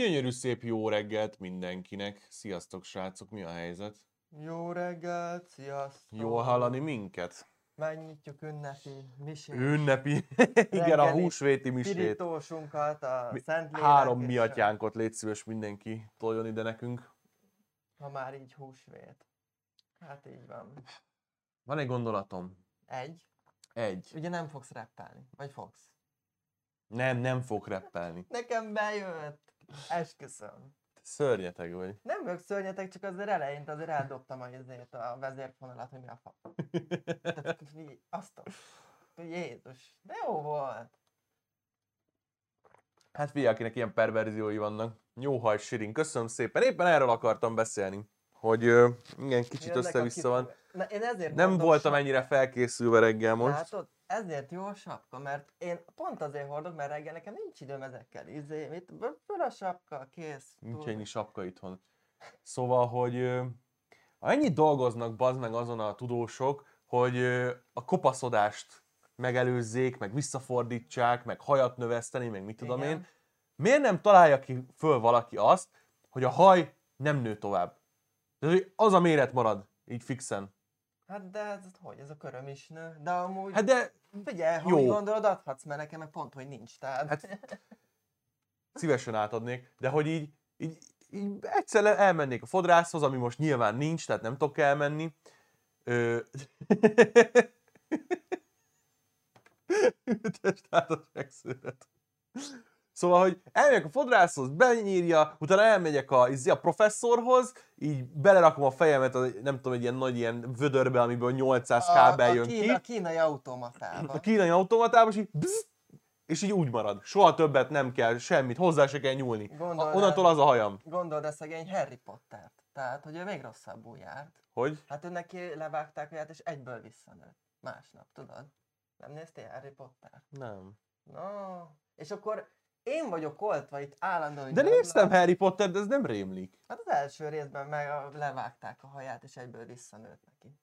Gyönyörű szép jó reggelt mindenkinek. Sziasztok srácok, mi a helyzet? Jó reggelt, sziasztok! Jól hallani minket? Megnyitjuk ünnepi misét. Ünnepi, igen, a húsvéti misét. Pirítósunkat, a Mi- Szent Lélek Három és mi a- atyánkot légy szíves mindenki, toljon ide nekünk. Ha már így húsvét. Hát így van. Van egy gondolatom. Egy. Egy. Ugye nem fogsz reppelni. Vagy fogsz? Nem, nem fog reppelni. Nekem bejött. Esküszöm. Te szörnyeteg vagy. Nem vagyok szörnyetek, csak azért elején azért eldobtam a, izét, a vezérfonalat, hogy mi a fa. Tehát, azt a... Jézus. De jó volt. Hát figyelj, akinek ilyen perverziói vannak. Jó haj, Sirin, köszönöm szépen. Éppen erről akartam beszélni. Hogy ö, igen, kicsit össze-vissza van. Na, én ezért Nem voltam sa- ennyire felkészülve reggel most. Látod? Ezért jó a sapka, mert én pont azért hordok, mert reggel nekem nincs időm ezekkel. Izé, mit, föl a sapka, kész. Nincs túl. ennyi sapka itthon. Szóval, hogy ö, annyit dolgoznak bazd meg azon a tudósok, hogy a kopaszodást megelőzzék, meg visszafordítsák, meg hajat növeszteni, meg mit tudom Igen. én. Miért nem találja ki föl valaki azt, hogy a haj nem nő tovább? Tehát, hogy az a méret marad, így fixen. Hát de ez hogy, ez a köröm is nő. De amúgy, Hát de figyelj, ha jó. úgy gondolod, adhatsz, mert nekem meg pont, hogy nincs. Tehát, Hát- szívesen átadnék, de hogy így, így, így egyszer elmennék a fodrászhoz, ami most nyilván nincs, tehát nem tudok elmenni. Ö... Testált a sekszőret. Szóval, hogy elmegyek a fodrászhoz, benyírja, utána elmegyek a, izé, a professzorhoz, így belerakom a fejemet, a, nem tudom, egy ilyen nagy ilyen vödörbe, amiből 800 kábel a, jön kína, ki. a kínai automatában. A kínai automatában, és így, bzz, és így úgy marad. Soha többet nem kell semmit, hozzá se kell nyúlni. Gondold A, onnantól az a hajam. Gondold a szegény Harry Pottert. Tehát, hogy ő még rosszabbul járt. Hogy? Hát ő neki levágták olyat, és egyből visszanőtt. Másnap, tudod? Nem néztél Harry Pottert? Nem. No. És akkor én vagyok oltva itt állandóan. De néztem blabla. Harry Potter, de ez nem rémlik. Hát az első részben meg a, levágták a haját, és egyből visszanőtt neki.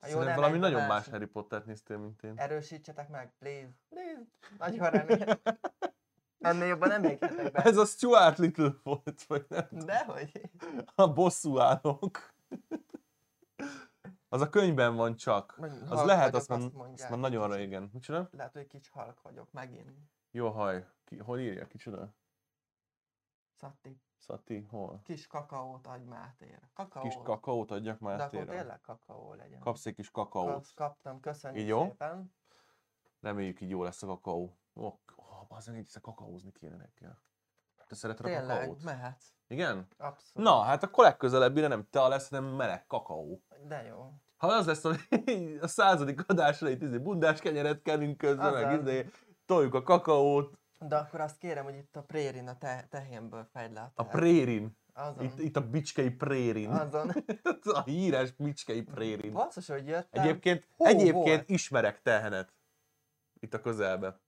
Ha jó, nem valami nagyon más első. Harry Pottert néztél, mint én. Erősítsetek meg, please. Please. Nagyon remélem. Ennél jobban nem éghetek be. Ez a Stuart Little volt, vagy nem? Dehogy. A bosszú állók. Az a könyvben van csak. Vagy Az halk lehet, azt azt azt mondják, már nagyon régen. Micsoda? Lehet, hogy kicsi halk vagyok, megint. Jó haj. Ki, hol írja? Kicsoda? Szatti. Szati, hol? Kis kakaót adj Mátéra. Kakaót. Kis kakaót adjak De akkor tényleg kakaó legyen. Kapsz egy kis kakaót. Kapsz, kaptam, köszönjük Így jó? szépen. Reméljük így jó lesz a kakaó. Ó, oh, az meg egyszer kakaózni kéne reggel. Te szereted a Tényleg, kakaót? mehetsz. Igen? Abszolút. Na, hát akkor legközelebbire nem te lesz, hanem meleg kakaó. De jó. Ha az lesz a, a századik adásra, itt izé bundás kenyeret kenünk közben, meg izé, toljuk a kakaót, De akkor azt kérem, hogy itt a prérin, a te, tehénből fejld le a a prérin. Azon. Itt, itt a bicskei prérin. Azon. a híres bicskei prérin. Basszus, hogy jöttem. Egyébként, Hó egyébként volt. ismerek tehenet. Itt a közelben.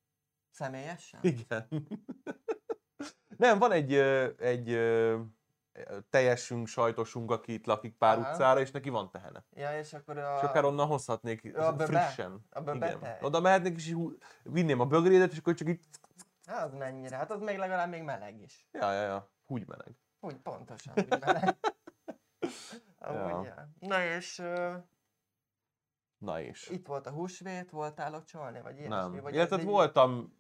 Személyesen? Igen. Nem, van egy, egy teljesünk, sajtosunk, aki itt lakik pár Aha. utcára, és neki van tehene. Ja, és akkor a... És akár onnan hozhatnék a böbe? frissen. A böbe Igen. tej? Oda mehetnék, és vinném a bögrédet, és akkor csak így... Az mennyire? Hát az még legalább még meleg is. Ja, ja, ja. Úgy meleg. Úgy pontosan, úgy meleg. Ja. Amúgy, ja. Na és Na és. itt volt a húsvét, voltál locsolni, vagy ilyesmi? Nem. Vagy Illetve voltam,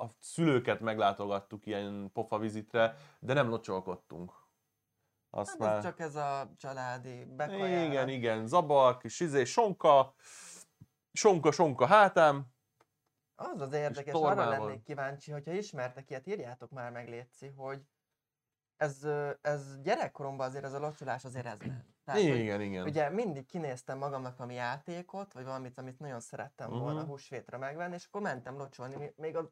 a szülőket meglátogattuk ilyen pofavizitre, de nem locsolkodtunk. Azt Hát már... ez csak ez a családi bekajálás. Igen, igen, zabar, kis izé, sonka, sonka, sonka hátám. Az az érdekes, arra lennék kíváncsi, hogyha ismertek ilyet, írjátok már meg, Léci, hogy ez, ez gyerekkoromban azért ez a locsolás azért ez ment. Tehát, hogy igen, igen. Ugye mindig kinéztem magamnak valami játékot, vagy valamit, amit nagyon szerettem Mhm. volna húsvétra megvenni, és akkor mentem locsolni. Még az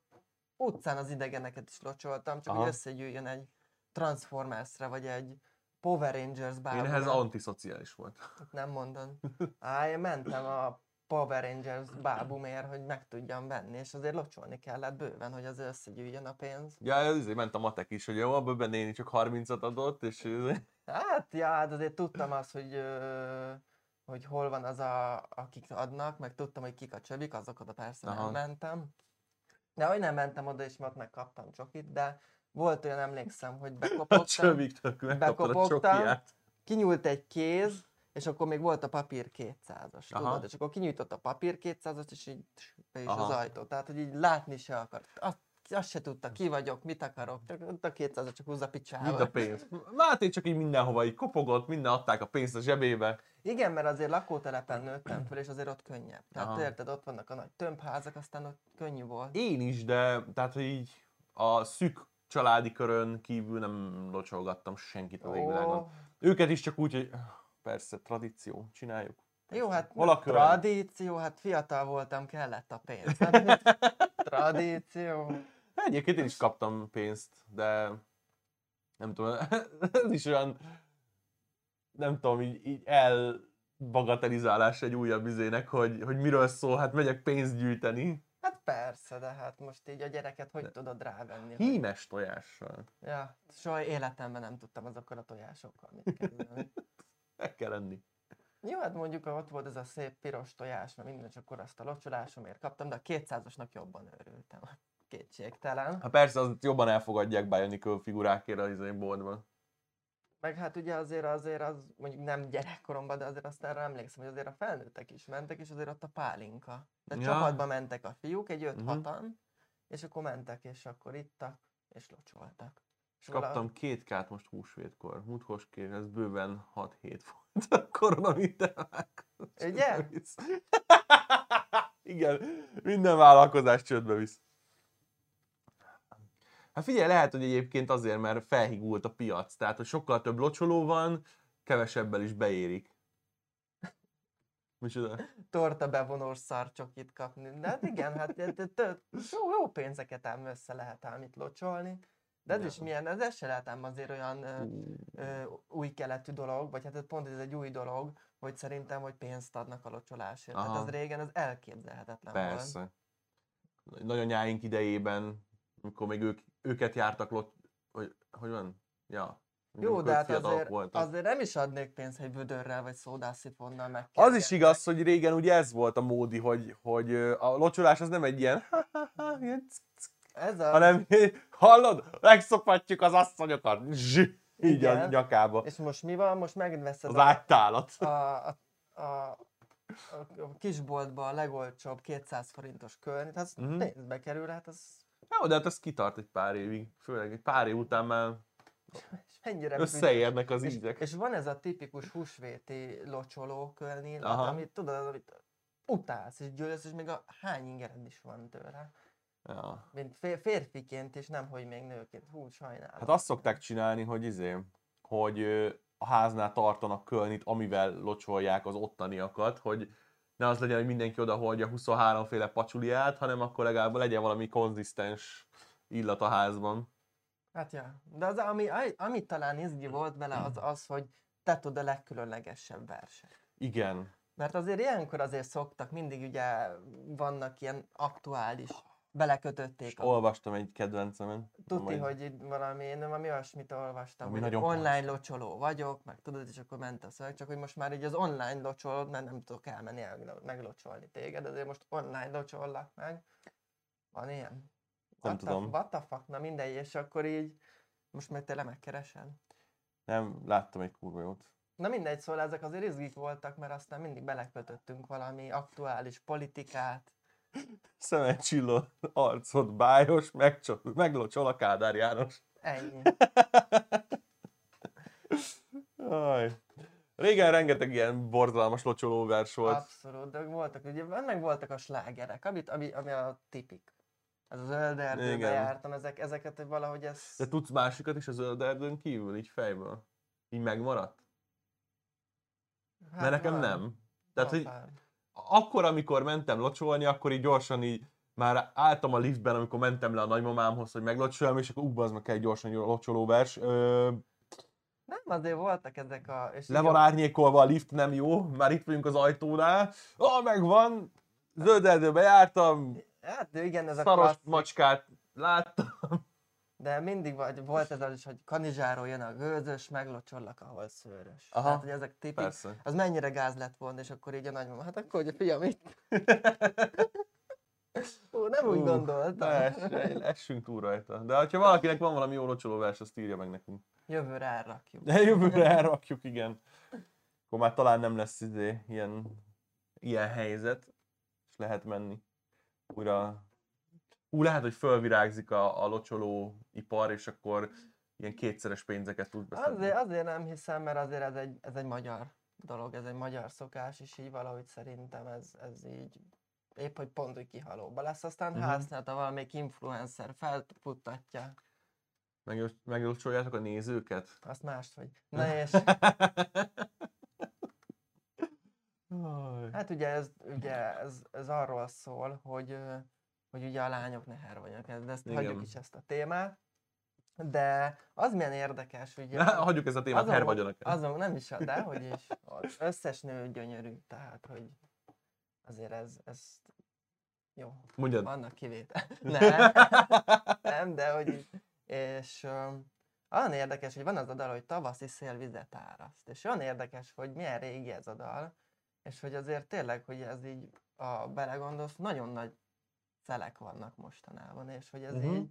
utcán az idegeneket is locsoltam, csak Aha. hogy összegyűjjön egy Transformersre, vagy egy Power Rangers Én bábúra. ehhez antiszociális volt. Nem mondod. Á, én mentem a Power Rangers bábumért, hogy meg tudjam venni, és azért locsolni kellett bőven, hogy az összegyűjjön a pénz. Ja, azért ment a matek is, hogy jó, a Böbe néni csak 30-at adott, és Hát, ja, hát azért tudtam azt, hogy, hogy hol van az, a, akik adnak, meg tudtam, hogy kik a csövik, azok oda persze Aha. nem mentem. De hogy nem mentem oda, és ott megkaptam csokit, de volt olyan, emlékszem, hogy bekopogtam, Bekopogtam. kinyúlt egy kéz, és akkor még volt a papír 200-as, Aha. tudod? És akkor kinyújtott a papír 200-as, és így be is Aha. az ajtó. Tehát, hogy így látni se akart. Azt, azt se tudta, ki vagyok, mit akarok, csak a 200 csak húzza picsába. Mind a pénz. Máté csak így mindenhova így kopogott, minden adták a pénzt a zsebébe. Igen, mert azért lakótelepen nőttem fel, és azért ott könnyebb. Tehát Aha. érted, ott vannak a nagy tömbházak, aztán ott könnyű volt. Én is, de tehát, hogy így a szűk családi körön kívül nem locsolgattam senkit az égvilágon. Őket is csak úgy, hogy persze, tradíció, csináljuk. Jó, hát Hol a tradíció, hát fiatal voltam, kellett a pénz. Hát, tradíció. Egyébként én is kaptam pénzt, de nem tudom, ez is olyan, nem tudom, így, így elbagatelizálás egy újabb izének, hogy, hogy miről szól, hát megyek pénzt gyűjteni. Persze, de hát most így a gyereket hogy tudod rávenni? hogy- Hímes tojással. Ja, soha életemben nem tudtam azokkal a tojásokkal mit kezdeni. Meg kell lenni. Jó, hát mondjuk ott volt ez a szép piros tojás, mert minden csak azt a locsolásomért kaptam, de a 200-asnak jobban örültem. Kétségtelen. Hát persze, az jobban elfogadják Bionicle figurákért az izé boltban. Meg hát ugye azért azért az, mondjuk nem gyerekkoromban, de azért azt erre emlékszem, hogy azért a felnőttek is mentek, és azért ott a pálinka. De Ja. csapatba mentek a fiúk, egy 5 Mhm. 6 és akkor mentek, és akkor ittak, és locsoltak. És kaptam két kát most húsvétkor. Múltkor két, ez bőven 6-7 volt a koronavitelák. Ugye? Igen, minden vállalkozás csődbe visz. Hát figyelj, lehet, hogy egyébként azért, mert felhigult a piac, tehát hogy sokkal több locsoló van, kevesebbel is beérik. Micsoda? torta bevonós szarcsokit kapni. De hát igen, hát jó, jó pénzeket ám össze lehet ám itt locsolni. De ez Ja. is milyen, ez, ez se lehet ám azért olyan ö, ö, új keletű dolog, vagy hát ez pont ez egy új dolog, hogy szerintem, hogy pénzt adnak a locsolásért. Aha. ez régen ez elképzelhetetlen volt. Persze. Nagyanyáink idejében, amikor még ők, őket jártak lot... Hogy, hogy van? Ja. Jó, de hát azért, voltak. azért nem is adnék pénzt, hogy vödörrel vagy szódászifonnal meg Az is igaz, hogy régen ugye ez volt a módi, hogy, hogy a locsolás az nem egy ilyen, ilyen Ez a, hanem hallod, megszopatjuk az asszonyokat, zs, így a Igen. nyakába. és most mi van? Most megveszed Az a, ágytálat. a, a, a, a, a kisboltban a legolcsóbb 200 forintos kölnit, az Mhm. mm. pénzbe kerül, hát az Jó, de hát ez kitart egy pár évig, főleg egy pár év után már és mennyire összeérnek az és, ízek. és van ez a tipikus húsvéti locsoló kölni, Aha. amit tudod, amit utálsz és gyűlölsz, és még a hány ingered is van tőle. Ja. Mint fér, férfiként, és nem, hogy még nőként. Hú, sajnálom. Hát azt szokták csinálni, hogy izé, hogy a háznál tartanak kölnit, amivel locsolják az ottaniakat, hogy ne az legyen, hogy mindenki oda hordja 23 féle pacsuliát, hanem akkor legalább legyen valami konzisztens illat a házban. Hát ja, de az, ami, ami talán izgi volt vele, az az, hogy te tudod a legkülönlegesebb verset. Igen. Mert azért ilyenkor azért szoktak, mindig ugye vannak ilyen aktuális, belekötötték a Olvastam egy kedvencemen. Tuti, Majd- hogy itt valami, én valami olyasmit olvastam, Ami hogy online fontos. locsoló vagyok, meg tudod, és akkor ment a szöveg, csak hogy most már így az online locsolod, mert nem tudok elmenni el, meglocsolni téged, ezért most online locsollak meg. Van ilyen? Nem What the- tudom. What the fuck? Na mindegy, és akkor így, most meg tényleg megkeresed. Nem, láttam egy kurva jót. Na mindegy, szóval ezek azért izgik voltak, mert aztán mindig belekötöttünk valami aktuális politikát. Szemed csilló, arcod bájos, megcsol, meglocsol a Kádár János. Ennyi. Aj. Régen rengeteg ilyen borzalmas locsolóvers volt. Abszolút, de voltak, ugye meg voltak a slágerek, amit, ami, ami a tipik. Ez a zöld erdőbe jártam, ezek, ezeket hogy valahogy ez... De tudsz másikat is a zöld erdőn kívül, így fejből? Így megmaradt? Mert nekem van, nem. Tehát, van hogy pár. Akkor, amikor mentem locsolni, akkor így gyorsan így már álltam a liftben, amikor mentem le a nagymamámhoz, hogy meglocsoljam, és akkor ú, az meg kell egy gyorsan egy locsolóvers. Ö, Nem, azért voltak ezek a... És le van árnyékolva a lift, nem jó, már itt vagyunk az ajtónál. Ah, megvan! Zöld erdőbe jártam, Hát igen, ez a szaros klasszik, macskát láttam. De mindig vagy, volt ez az is, hogy kanizsáról jön a gőzös, meglocsollak, ahol szőrös. Aha, Tehát, hogy ezek tipik, Persze. az mennyire gáz lett volna, és akkor így a nagymama, hát akkor, hogy a fiam itt. Ú, nem úgy Ú, gondoltam. Ne, essünk túl rajta. De ha valakinek van valami jó locsoló vers, azt írja meg nekünk. Jövőre elrakjuk. De jövőre elrakjuk, igen. Akkor már talán nem lesz izé, ilyen, ilyen helyzet, és lehet menni újra. Ú, lehet, hogy fölvirágzik a, a locsoló ipar, és akkor ilyen kétszeres pénzeket tud beszedni. Azért, azért nem hiszem, mert azért ez egy, ez egy magyar dolog, ez egy magyar szokás, és így valahogy szerintem ez, ez így épp, hogy pont, hogy kihalóba lesz, aztán Mhm. uh-huh. használta valamelyik influencer, felputtatja, Meg, meglocsoljátok a nézőket? azt mást, hogy na és hát ugye ez, ugye ez, ez arról szól, hogy, hogy ugye a lányok ne hervanyak, de ezt Igen. hagyjuk is ezt a témát, de az milyen érdekes, ugye Na, hagyjuk ezt a témát, azon- hervagyanak. Azon nem is, de hogy is. Az összes nő gyönyörű, tehát hogy azért ez, ez jó, Mondjad. vannak kivétel. Nem, nem, de hogy. És um, olyan érdekes, hogy van az a dal, hogy tavaszi szél vizet áraszt. És olyan érdekes, hogy milyen régi ez a dal, és hogy azért tényleg, hogy ez így, a belegondolsz, nagyon nagy szelek vannak mostanában, és hogy ez uh-huh. így,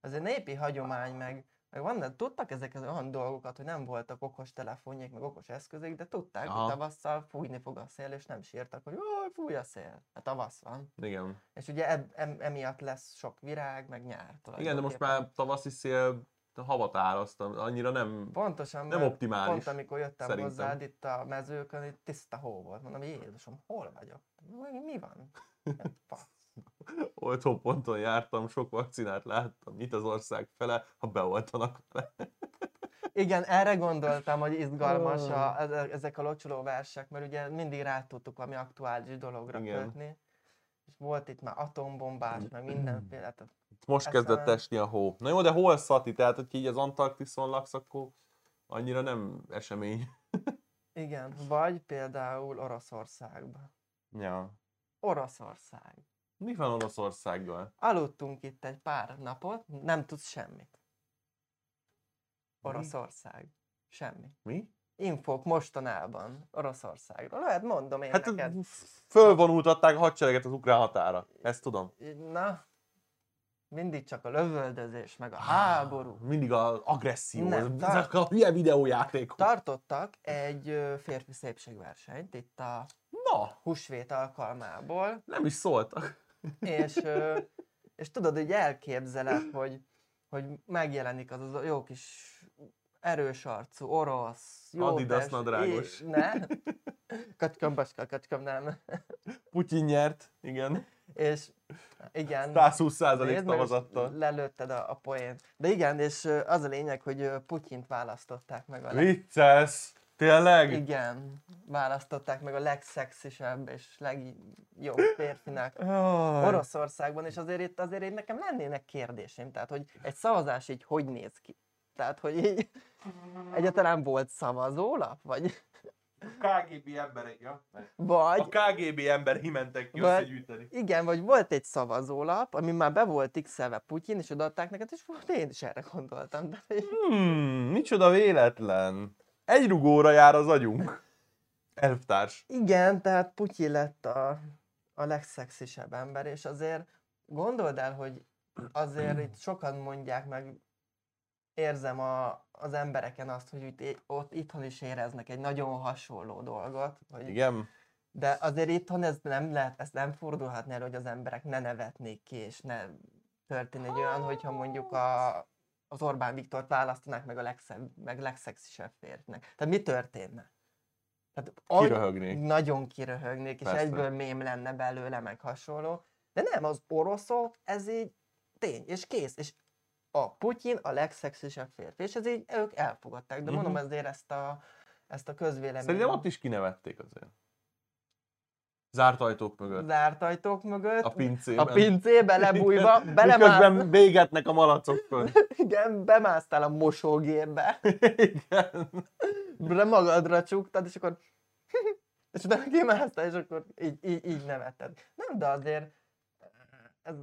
az egy népi hagyomány, meg, meg van, tudtak ezek az olyan dolgokat, hogy nem voltak okos telefonjék, meg okos eszközék, de tudták, Aha. hogy tavasszal fújni fog a szél, és nem sírtak, hogy jaj, fúj a szél. Hát tavasz van. Igen. És ugye eb, em, emiatt lesz sok virág, meg nyár Igen, de most már tavaszi szél havat árasztam, annyira nem... Pontosan, nem optimális, Pont amikor jöttem szerintem. hozzád itt a mezőkön, itt tiszta hó volt. Mondom, Jézusom, hol vagyok? Mi, mi van? Hát, fasz. olcsó ponton jártam, sok vakcinát láttam, itt az ország fele, ha beoltanak vele. Igen, erre gondoltam, hogy izgalmas a, eze- ezek a locsoló versek, mert ugye mindig rá tudtuk valami aktuális dologra Igen. kötni. És volt itt már atombombás, meg mindenféle. Most Aztán- kezdett esni a hó. Na jó, de hol szati? Tehát, hogy így az Antarktiszon laksz, akkor annyira nem esemény. igen, vagy például Oroszországban. Ja. Oroszország. Mi van Oroszországgal? Aludtunk itt egy pár napot, nem tudsz semmit. Oroszország. Semmi. Mi? Infók mostanában Oroszországról. Lehet mondom én Hát neked. fölvonultatták a hadsereget az ukrán határa. Ezt tudom. Na, mindig csak a lövöldözés, meg a háború. Mindig az agresszió, Nem, az, tar- ezek a hülye videójátékok. Tartottak egy férfi szépségversenyt itt a Na, húsvét alkalmából, nem is szóltak. És, és tudod, hogy elképzeled, hogy, hogy megjelenik az a jó kis erős arcú, orosz, jó Adidas test- nadrágos. Ne? Kacskam, baska, kacskam, nem. Putyin nyert, igen. És igen. 120 Nézd meg, és szavazattal. Lelőtted a, a poént. De igen, és az a lényeg, hogy Putyint választották meg a. Vicces! Tényleg? Igen, választották meg a legszexisebb és legjobb férfinak Jaj. Oroszországban, és azért itt, azért itt nekem lennének kérdéseim, tehát hogy egy szavazás így hogy néz ki? Tehát, hogy így egyáltalán volt szavazólap? Vagy, KGB emberek, ja? A vagy KGB ember himentek ki Vagy- összegyűjteni. igen, vagy volt egy szavazólap, ami már be volt x Putyin, és odaadták neked, és én is erre gondoltam. De Hmm, micsoda véletlen. Egy rugóra jár az agyunk. Elvtárs. Igen, tehát Putyin lett a, a legszexisebb ember, és azért gondold el, hogy azért itt sokan mondják meg, érzem a, az embereken azt, hogy itt, ott itthon is éreznek egy nagyon hasonló dolgot, hogy, Igen? de azért itthon ez nem lehet, ez nem fordulhatna elő, hogy az emberek ne nevetnék ki, és ne történne egy olyan, hogyha mondjuk a, az Orbán Viktort választanák meg a legszebb, meg legszexisebb férfinek. Tehát mi történne? Tehát agy- Kiröhögnék. nagyon kiröhögnék, és Persze. egyből mém lenne belőle, meg hasonló. De nem, az oroszok, ez így tény, és kész. És a Putyin a legszexisebb férfi, és ez így ők elfogadták. De mondom Mhm. ezért ezt a, ezt a közvéleményt. Szerintem ott is kinevették azért. Zárt ajtók mögött. zárt ajtók mögött, A pincében. a pincébe lebújva, Miközben végetnek a malacok föl. igen, bemásztál a mosógépbe, Igen. de magadra csuktad, és akkor és utána kimásztál, és akkor így, így, így nevetted. Nem, de azért ez...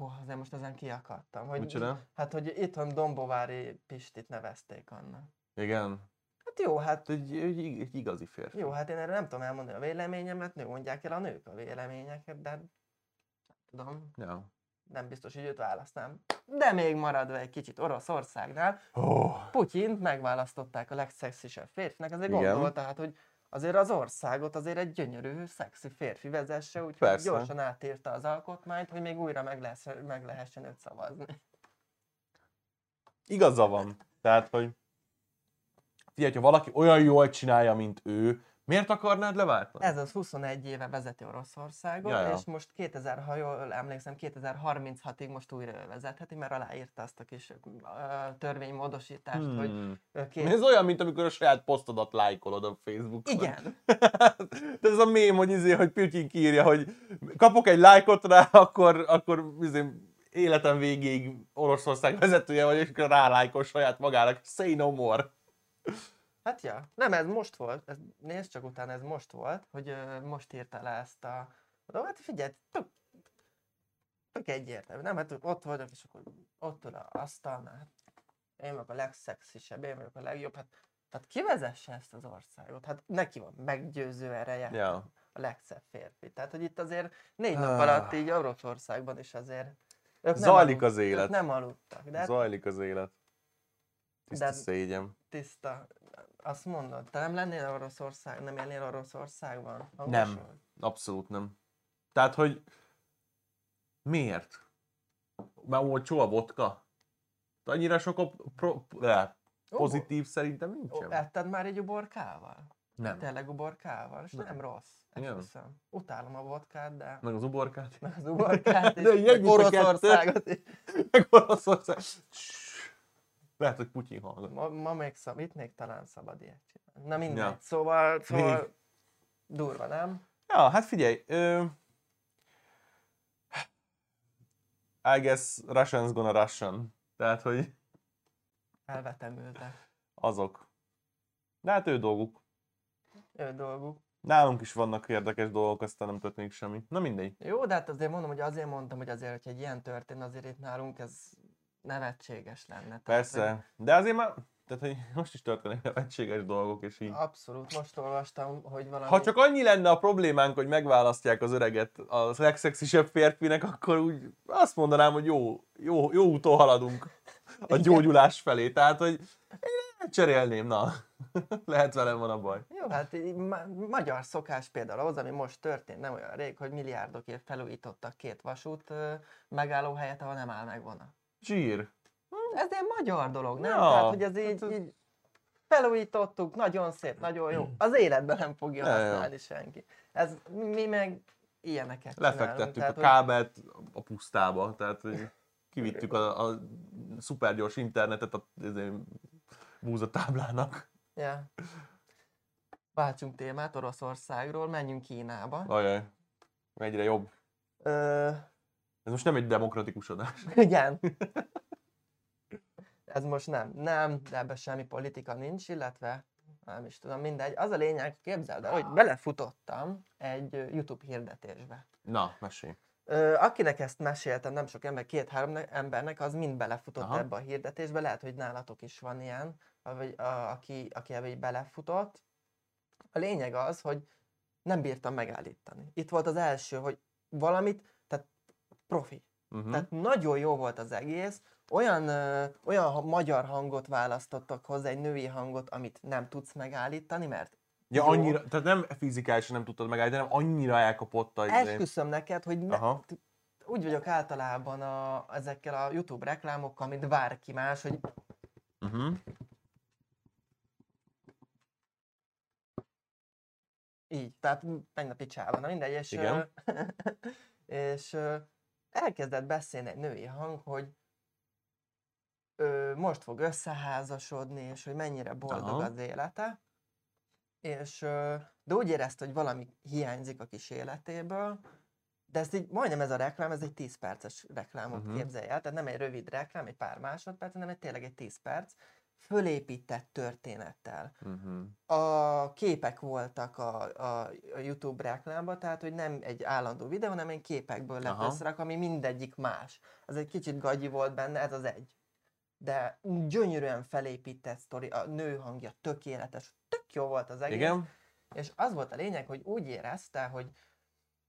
Ó, azért most ezen kiakadtam. Hogy, Micsoda? hát, hogy itthon Dombovári Pistit nevezték annak. Igen. Hát jó, hát Egy, egy, egy igazi férfi. Jó, hát én erre nem tudom elmondani a véleményemet, nő mondják el a nők a véleményeket, de nem tudom, Ja. nem biztos, hogy őt választám. De még maradva egy kicsit Oroszországnál, Oh. Putyint megválasztották a legszexisebb férfinek, azért Igen. gondolta, hát, hogy azért az országot azért egy gyönyörű, szexi férfi vezesse, úgyhogy Persze. gyorsan átírta az alkotmányt, hogy még újra meg, lesz, meg lehessen őt szavazni. Igaza van. Tehát, hogy figyelj, ha valaki olyan jól csinálja, mint ő, miért akarnád leváltani? Ez az 21 éve vezeti Oroszországot, Ja, ja. és most 2000, ha jól emlékszem, 2036-ig most újra vezetheti, mert aláírta azt a kis törvénymódosítást, hmm. hogy két... Ez olyan, mint amikor a saját posztodat lájkolod a Facebookon. Igen, De ez a mém, hogy, izé, hogy Putyin írja, hogy kapok egy lájkot rá, akkor, akkor izé, életem végéig Oroszország vezetője vagy, és akkor rálájkol saját magának. Say no more. Hát ja. Nem, ez most volt, ez, nézd csak utána, ez most volt, hogy ö, most írta le ezt a dolgot, hát figyelj, tök, tök egyértelmű, nem, hát ott vagyok, és akkor ott ül a asztalnál, hát én vagyok a legszexisebb, én vagyok a legjobb, hát, hát ki vezesse ezt az országot? Hát neki van meggyőző ereje. Ja. a legszebb férfi. Tehát, hogy itt azért négy nap Ah. alatt így Oroszországban is azért ők Zajlik aludt- az élet. Ők nem aludtak, de Zajlik az élet. Tiszta De- szégyen. Tiszta. Azt mondod, te nem lennél Oroszország, nem élnél Oroszországban? Hangos Nem. Abszolút nem. Tehát, hogy miért? Már olcsó a vodka? Annyira sok a pro, le, Ó, pozitív szerintem Ó, nincsen. etted már egy uborkával? Nem. Tényleg uborkával? És nem, Nem. rossz. Esküszöm. Utálom a vodkát, de Meg az uborkát. meg az uborkát De is, így meg. Oroszországot. Meg Oroszország. Lehet, hogy Putyin hallgat. Ma, ma még szab, itt még talán szabad ilyet csinálni. Na mindegy, Ja. szóval, szóval Még. durva, nem? Ja, hát figyelj. Ö... I guess Russians gonna Russian. Tehát, hogy Elvetemültek. azok. De hát ő dolguk. Ő dolguk. Nálunk is vannak érdekes dolgok, aztán nem történik semmi. Na mindegy. Jó, de hát azért mondom, hogy azért mondtam, hogy azért, hogyha egy ilyen történne, azért itt nálunk ez nevetséges lenne. Tehát, Persze. De azért már, tehát, hogy most is történnek nevetséges dolgok, és így. hogy Abszolút, most olvastam, hogy valami... Ha csak annyi lenne a problémánk, hogy megválasztják az öreget a legszexisebb férfinek, akkor úgy azt mondanám, hogy jó, jó, jó úton haladunk a gyógyulás felé. Tehát, hogy cserélném, na. Lehet velem van a baj. Jó, hát ma- magyar szokás például az, ami most történt nem olyan rég, hogy milliárdokért felújítottak két vasút megállóhelyet, ahol nem áll meg vonat. Zsír. Ez egy magyar dolog, nem? Ja, Tehát, hogy ez így, hát így felújítottuk, nagyon szép, nagyon jó. Az életben nem fogja Ja, ja. használni senki. Ez mi meg ilyeneket csinálunk. Lefektettük a Tehát, kábelt a pusztába, tehát hogy kivittük a, a szupergyors internetet a izé, búzatáblának. Ja. Váltsunk témát Oroszországról, menjünk Kínába. Ajaj, egyre jobb. Ö, Ez most nem egy demokratikus adás. igen. Ez most nem. Nem, de ebben semmi politika nincs, illetve nem is tudom, mindegy. Az a lényeg, képzeld el, hogy belefutottam egy YouTube hirdetésbe. Na, mesélj. Ö, akinek ezt meséltem, nem sok ember, két-három ne- embernek, az mind belefutott Aha. ebbe a hirdetésbe. Lehet, hogy nálatok is van ilyen, vagy a, aki, aki ebbe így belefutott. A lényeg az, hogy nem bírtam megállítani. Itt volt az első, hogy valamit, profi. Uh-huh. Tehát nagyon jó volt az egész, olyan, ö, olyan magyar hangot választottak hozzá, egy női hangot, amit nem tudsz megállítani, mert Ja, jó. annyira, tehát nem fizikálisan nem tudtad megállítani, hanem annyira elkapott a... izé- esküszöm neked, hogy ne, Aha. úgy vagyok általában a, ezekkel a YouTube reklámokkal, mint bárki más, hogy Uh-huh. így, tehát menj a picsába, na mindegy, és, Igen. és elkezdett beszélni egy női hang, hogy ö, most fog összeházasodni, és hogy mennyire boldog Aha. az élete, és de úgy érezte, hogy valami hiányzik a kis életéből, de ez így, majdnem ez a reklám, ez egy 10 perces reklámot Mhm. uh-huh. képzelj el, tehát nem egy rövid reklám, egy pár másodperc, hanem egy tényleg egy 10 perc, fölépített történettel Uh-huh. a képek voltak a, a, a YouTube reklámban, tehát hogy nem egy állandó videó, hanem egy képekből összerak, ami mindegyik más. Ez egy kicsit gagyi volt benne, ez az egy. De gyönyörűen felépített sztori, a nő hangja tökéletes, jó volt az egész. Igen. És az volt a lényeg, hogy úgy érezte, hogy,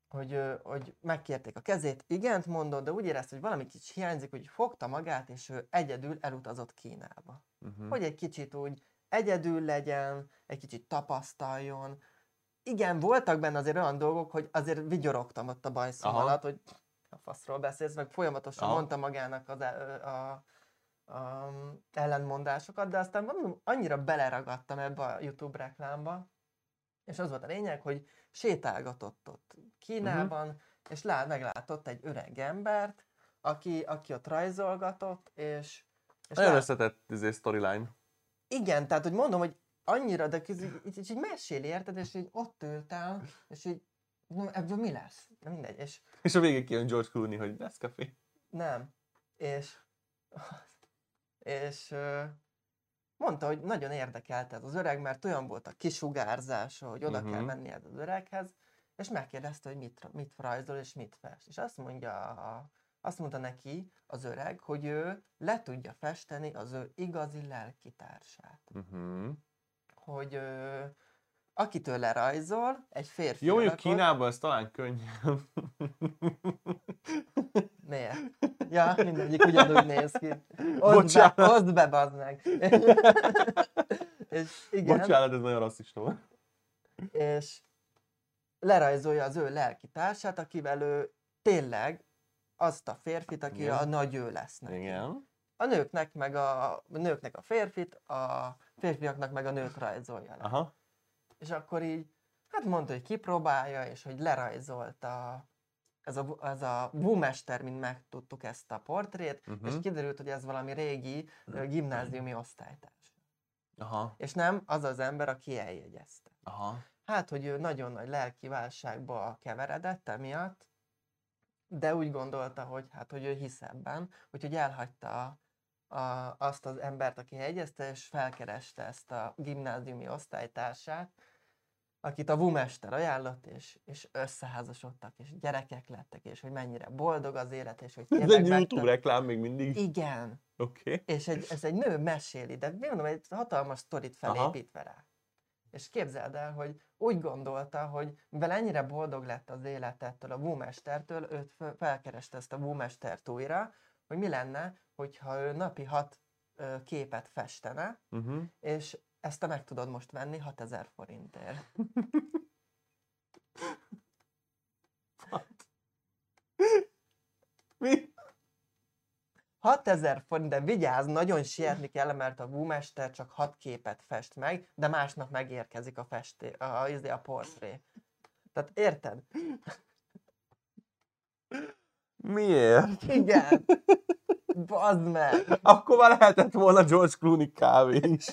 hogy, hogy megkérték a kezét, igent mondott, de úgy érezte, hogy valami kicsit hiányzik, hogy fogta magát, és ő egyedül elutazott Kínába. Uh-huh. Hogy egy kicsit úgy egyedül legyen, egy kicsit tapasztaljon. Igen, voltak benne azért olyan dolgok, hogy azért vigyorogtam ott a bajszom Aha. alatt, hogy a faszról beszélsz, meg folyamatosan Aha. mondta magának az e- a, a, ellentmondásokat, de aztán mondom, annyira beleragadtam ebbe a YouTube reklámba, és az volt a lényeg, hogy sétálgatott ott Kínában, uh-huh. és lá, meglátott egy öreg embert, aki, aki ott rajzolgatott, és, és Nagyon lát- összetett izé, storyline. igen, tehát hogy mondom, hogy annyira, de ez így, így, így meséli, érted, és így ott ültem, és így, na, ebből mi lesz? Na mindegy, és És a végén kijön George Clooney, hogy Nescafé. nem, és, és mondta, hogy nagyon érdekelte ez az öreg, mert olyan volt a kisugárzása, hogy oda uh-huh. kell Mhm. menni ez az öreghez, és megkérdezte, hogy mit, mit rajzol és mit fest. És azt mondja, a, azt mondta neki az öreg, hogy ő le tudja festeni az ő igazi lelkitársát. Uh-huh. hogy ö, akitől lerajzol, egy férfi Jó, alakot- Kínában ez talán könnyebb. Miért? Ja, mindegyik ugyanúgy néz ki. Oszd Bocsánat. be, oszd be, bazd meg. és igen, Bocsánat, ez nagyon rasszista volt. és lerajzolja az ő lelki társát, akivel ő tényleg azt a férfit, aki Igen. a nagy ő lesz neki. Igen. A nőknek meg a, a nőknek a férfit, a férfiaknak meg a nőt rajzolja le. Aha. És akkor így, hát mondta, hogy kipróbálja, és hogy lerajzolta ez a, ez a búmester, mint megtudtuk ezt a portrét, uh-huh. és Mhm. kiderült, hogy ez valami régi ö, gimnáziumi osztálytárs. Aha. És nem az az ember, aki eljegyezte. Aha. Hát, hogy ő nagyon nagy lelki válságba keveredett emiatt, de úgy gondolta, hogy hát, hogy ő hisz ebben, úgyhogy elhagyta a, azt az embert, aki jegyezte, és felkereste ezt a gimnáziumi osztálytársát, akit a vumester ajánlott, és, és összeházasodtak, és gyerekek lettek, és hogy mennyire boldog az élet, és hogy Ez tényleg egy megtör- YouTube reklám még mindig. Igen, Oké. Okay. és egy, ez egy nő meséli, de mi mondom, egy hatalmas sztorit Aha. felépítve rá. És képzeld el, hogy úgy gondolta, hogy mivel ennyire boldog lett az életettől, a búmestertől, őt fel- felkereste ezt a búmestert újra, hogy mi lenne, hogyha ő napi hat képet festene, Uh-huh. és ezt te meg tudod most venni 6000 forintért. Mi? 6000 forint, de vigyázz, nagyon sietni kell, mert a búmester csak 6 képet fest meg, de másnap megérkezik a festé, a, a, izé, a portré. Tehát érted? Miért? Igen. Bazd meg. Akkor már lehetett volna George Clooney kávé is.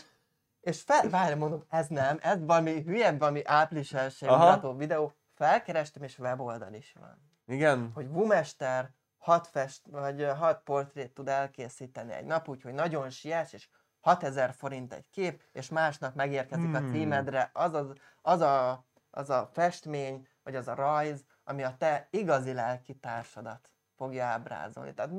És fel, várj, mondom, ez nem, ez valami hülye, valami április első videó. Felkerestem, és weboldal is van. Igen. Hogy Bumester hat, fest, vagy hat portrét tud elkészíteni egy nap, úgyhogy nagyon siess, és 6000 forint egy kép, és másnap megérkezik a Hmm. címedre az, az, az, a, az a festmény, vagy az a rajz, ami a te igazi lelki társadat fogja ábrázolni. Tehát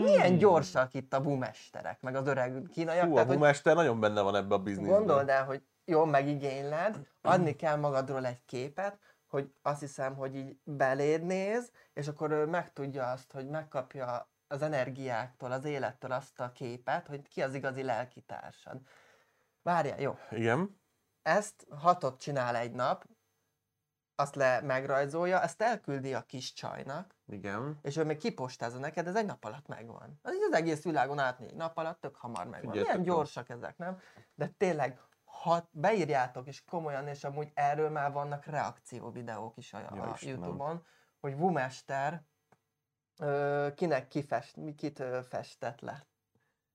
milyen Hmm. gyorsak itt a bumesterek, meg az öreg kínaiak. Fú, a tehát, hogy bumester nagyon benne van ebbe a bizniszben. Gondold el, hogy jó, megigényled, adni kell magadról egy képet, hogy azt hiszem, hogy így beléd néz, és akkor ő megtudja azt, hogy megkapja az energiáktól, az élettől azt a képet, hogy ki az igazi lelkitársad. Várjál, jó. Igen. Ezt hatot csinál egy nap, azt le megrajzolja, ezt elküldi a kis csajnak, Igen. és ő még kipostázza neked, ez egy nap alatt megvan. Az így az egész világon át négy nap alatt tök hamar megvan. Figyelj, Milyen gyorsak ezek, nem? De tényleg, ha beírjátok, és komolyan, és amúgy erről már vannak reakció videók is a, Ja, a. Youtube-on, hogy Vumester ö, kinek kifest, kit ö, festett le.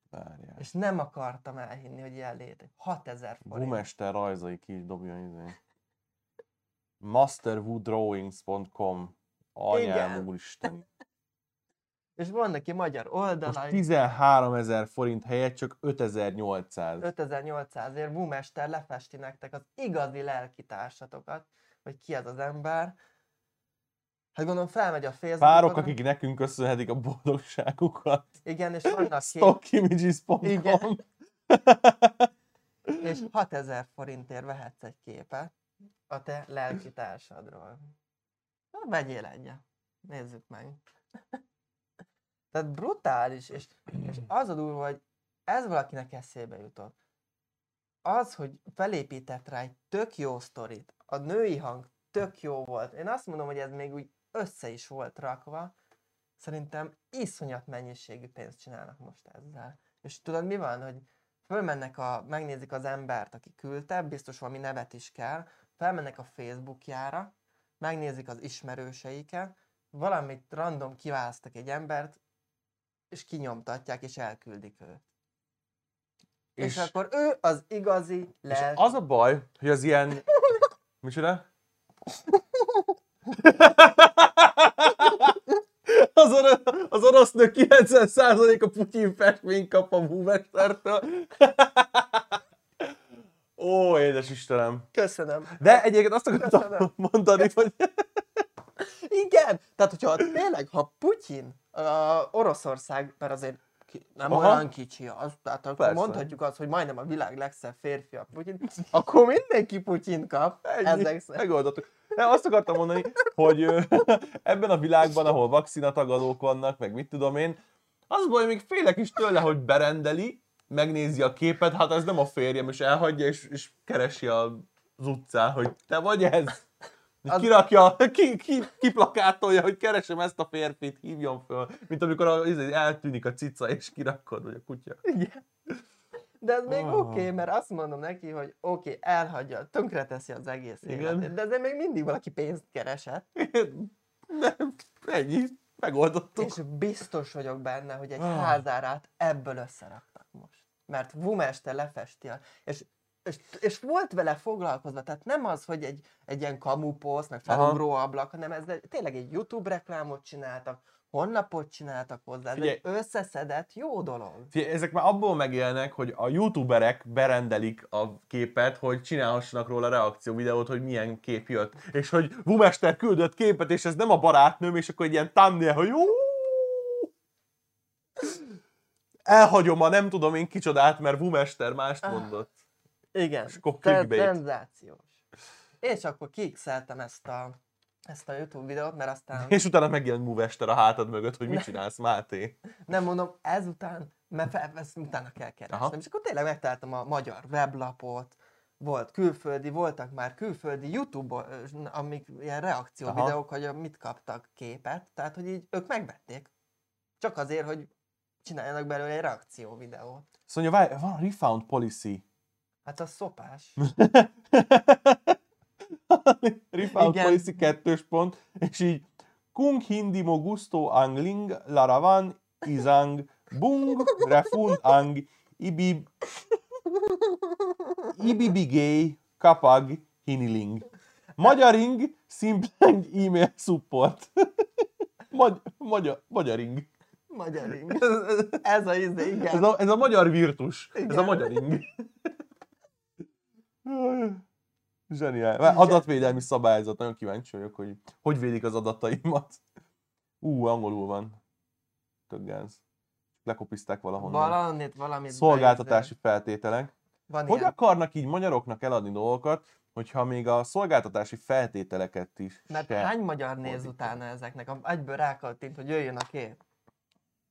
Várjál. És nem akartam elhinni, hogy ilyen lét. 6000 forint. Bumester rajzai ki is dobja izé. masterwooddrawings.com Anyám úristen. És van neki magyar Most oldalai. 13 ezer forint helyett csak 5800. 5800 ér Bumester lefesti nektek az igazi lelkitársatokat, hogy ki az az ember. Hát gondolom felmegy a Facebookon. Párok, akik nekünk köszönhetik a boldogságukat. Igen, és vannak Stockimages.com Igen. és 6000 forintért vehetsz egy képet a te lelki társadról. Na, vegyél egyet. Nézzük meg. Tehát brutális, és, és az a durva, hogy ez valakinek eszébe jutott. Az, hogy felépített rá egy tök jó sztorit, a női hang tök jó volt. Én azt mondom, hogy ez még úgy össze is volt rakva. Szerintem iszonyat mennyiségű pénzt csinálnak most ezzel. És tudod mi van, hogy fölmennek a, megnézik az embert, aki küldte, biztos valami nevet is kell, felmennek a Facebookjára, megnézik az ismerőseiket, valamit random kiválasztak egy embert, és kinyomtatják, és elküldik őt. És, és akkor ő az igazi És lelki. az a baj, hogy az ilyen... Micsoda? Az, orosz, az orosz nő 90%-a Putyin festményt kap a búmestertől. Ó, édes Istenem. Köszönöm. De egyébként azt akartam Köszönöm. mondani, hogy... Igen! Tehát, hogyha tényleg, ha Putyin, uh, Oroszország, mert azért ki, nem Aha. Olyan kicsi az, tehát akkor Persze. mondhatjuk azt, hogy majdnem a világ legszebb férfi a Putyin, akkor mindenki Putyin kap. Ennyi, Ezek szerint. megoldottuk. Nem, azt akartam mondani, hogy ö, ebben a világban, ahol vakcinatagadók vannak, meg mit tudom én, az baj, még félek is tőle, hogy berendeli, megnézi a képet, hát ez nem a férjem, és elhagyja, és, és keresi az utcán, hogy te vagy ez. Az- Az... Kirakja, ki, ki, kiplakátolja, hogy keresem ezt a férfit, hívjon föl. Mint amikor a, izé, eltűnik a cica, és kirakod, vagy a kutya. Igen. De ez még Ah. oké, okay, mert azt mondom neki, hogy oké, okay, elhagyja, tönkreteszi az egész Igen. életét, de azért még mindig valaki pénzt keresett, Nem, ennyi, megoldottuk. és biztos vagyok benne, hogy egy Ah. házárát ebből összeraktak most. Mert Vumeste lefesti, a, és, és, és volt vele foglalkozva, tehát nem az, hogy egy, egy ilyen kamupost, meg felugró ablak, hanem ez tényleg egy YouTube reklámot csináltak, honlapot csináltak hozzá, ez egy összeszedett jó dolog. Figyelj, ezek már abból megélnek, hogy a youtuberek berendelik a képet, hogy csinálhassanak róla reakció videót, hogy milyen kép jött. És hogy Vumester küldött képet, és ez nem a barátnőm, és akkor egy ilyen thumbnail, hogy jó. Elhagyom a nem tudom én kicsodát, mert Vumester mást Ah. mondott. Igen, És akkor szenzációs. És akkor kiixeltem ezt a, ezt a YouTube videót, mert aztán És utána megjelent Vumester a hátad mögött, hogy mit csinálsz, Máté. nem mondom, ezután, mert fel, ezt utána kell keresnem. Aha. És akkor tényleg megtaláltam a magyar weblapot, volt külföldi, voltak már külföldi YouTube, amik ilyen reakció Aha. videók, hogy mit kaptak képet, tehát hogy így ők megvették. Csak azért, hogy csináljanak belőle egy reakció videót. Szóval várj, van refound policy. Hát az szopás. Refound Igen. policy kettős pont, és így Kung hindi mo gusto angling, laravan, izang, bung, refund ang, ibib, ibibigay, kapag, hiniling. Magyaring, simpleng, email support. Magy- magyar, magyaring. Magyaring. Ez a izé, igen. Ez a, ez a magyar virtus. Ez a Igen. magyaring. Zseniál. Már Adatvédelmi szabályzat, nagyon kíváncsi vagyok, hogy hogy védik az adataimat. Ú, angolul van. Tök gáz. Lekopizták valahonnan. Valamit, valamit Szolgáltatási feltételek. Van Hogy ilyen. akarnak így magyaroknak eladni dolgokat, hogyha még a szolgáltatási feltételeket is Mert hány magyar néz utána ezeknek? Egyből rákattint, hogy jöjjön a kép.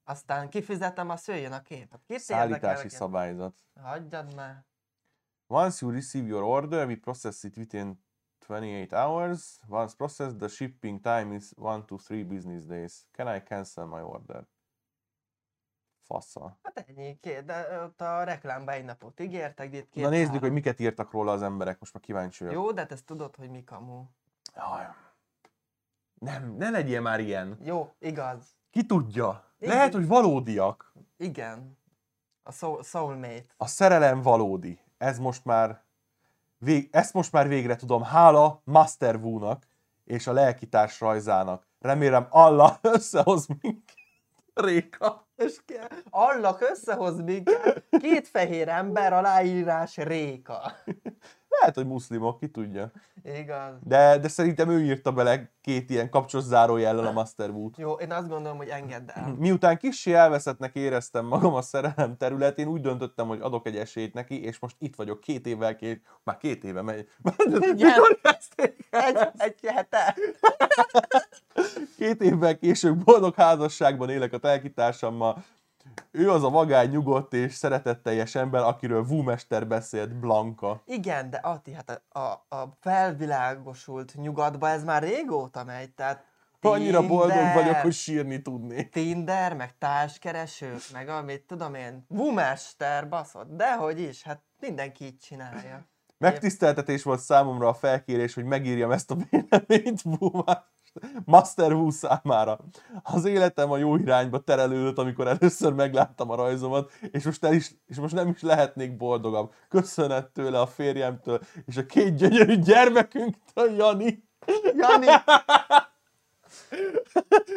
Aztán kifizetem, azt jöjjön a kép. Hát Kit Szállítási szabályzat. Hagyjad már. Once you receive your order, we process it within 28 hours. Once processed, the shipping time is 1 to 3 business days. Can I cancel my order? Fassa. Hát ennyi, két, de ott a reklámban egy napot ígértek, de itt két Na nézzük, három. hogy miket írtak róla az emberek, most már kíváncsi vagyok. Jó, de hát ezt tudod, hogy mi kamu. Jaj. Nem, ne legyél már ilyen. Jó, igaz. Ki tudja? Igen. Lehet, hogy valódiak. Igen. A soul, soulmate. A szerelem valódi. Ez most már vég, ezt most már végre tudom. Hála Master Wu-nak és a lelkitárs rajzának. Remélem Allah összehoz minket. Réka. És Allak összehoz minket, két fehér ember, aláírás Réka. Lehet, hogy muszlimok, ki tudja. Igaz. De, de szerintem ő írta bele két ilyen kapcsos zárójellel a Master Wu-t. Jó, én azt gondolom, hogy engedd el. Miután kissé elveszettnek éreztem magam a szerelem területén, úgy döntöttem, hogy adok egy esélyt neki, és most itt vagyok két évvel, két, már két éve megy. Mikor kezdték? Egy, egy hete. Két évvel később boldog házasságban élek a telkitársammal. Ő az a vagány, nyugodt és szeretetteljes ember, akiről Vúmester beszélt, Blanka. Igen, de Ati, hát a, a, a felvilágosult nyugatba ez már régóta megy, tehát Annyira boldog Tinder, vagyok, hogy sírni tudnék. Tinder, meg társkeresők, meg amit tudom én, Vumester, baszod, dehogy is, hát mindenki így csinálja. Megtiszteltetés volt számomra a felkérés, hogy megírjam ezt a véleményt Vúmás. Master Wu számára. Az életem a jó irányba terelődött, amikor először megláttam a rajzomat, és most, el is, és most nem is lehetnék boldogabb. Köszönet tőle a férjemtől, és a két gyönyörű gyermekünktől, Jani. Jani,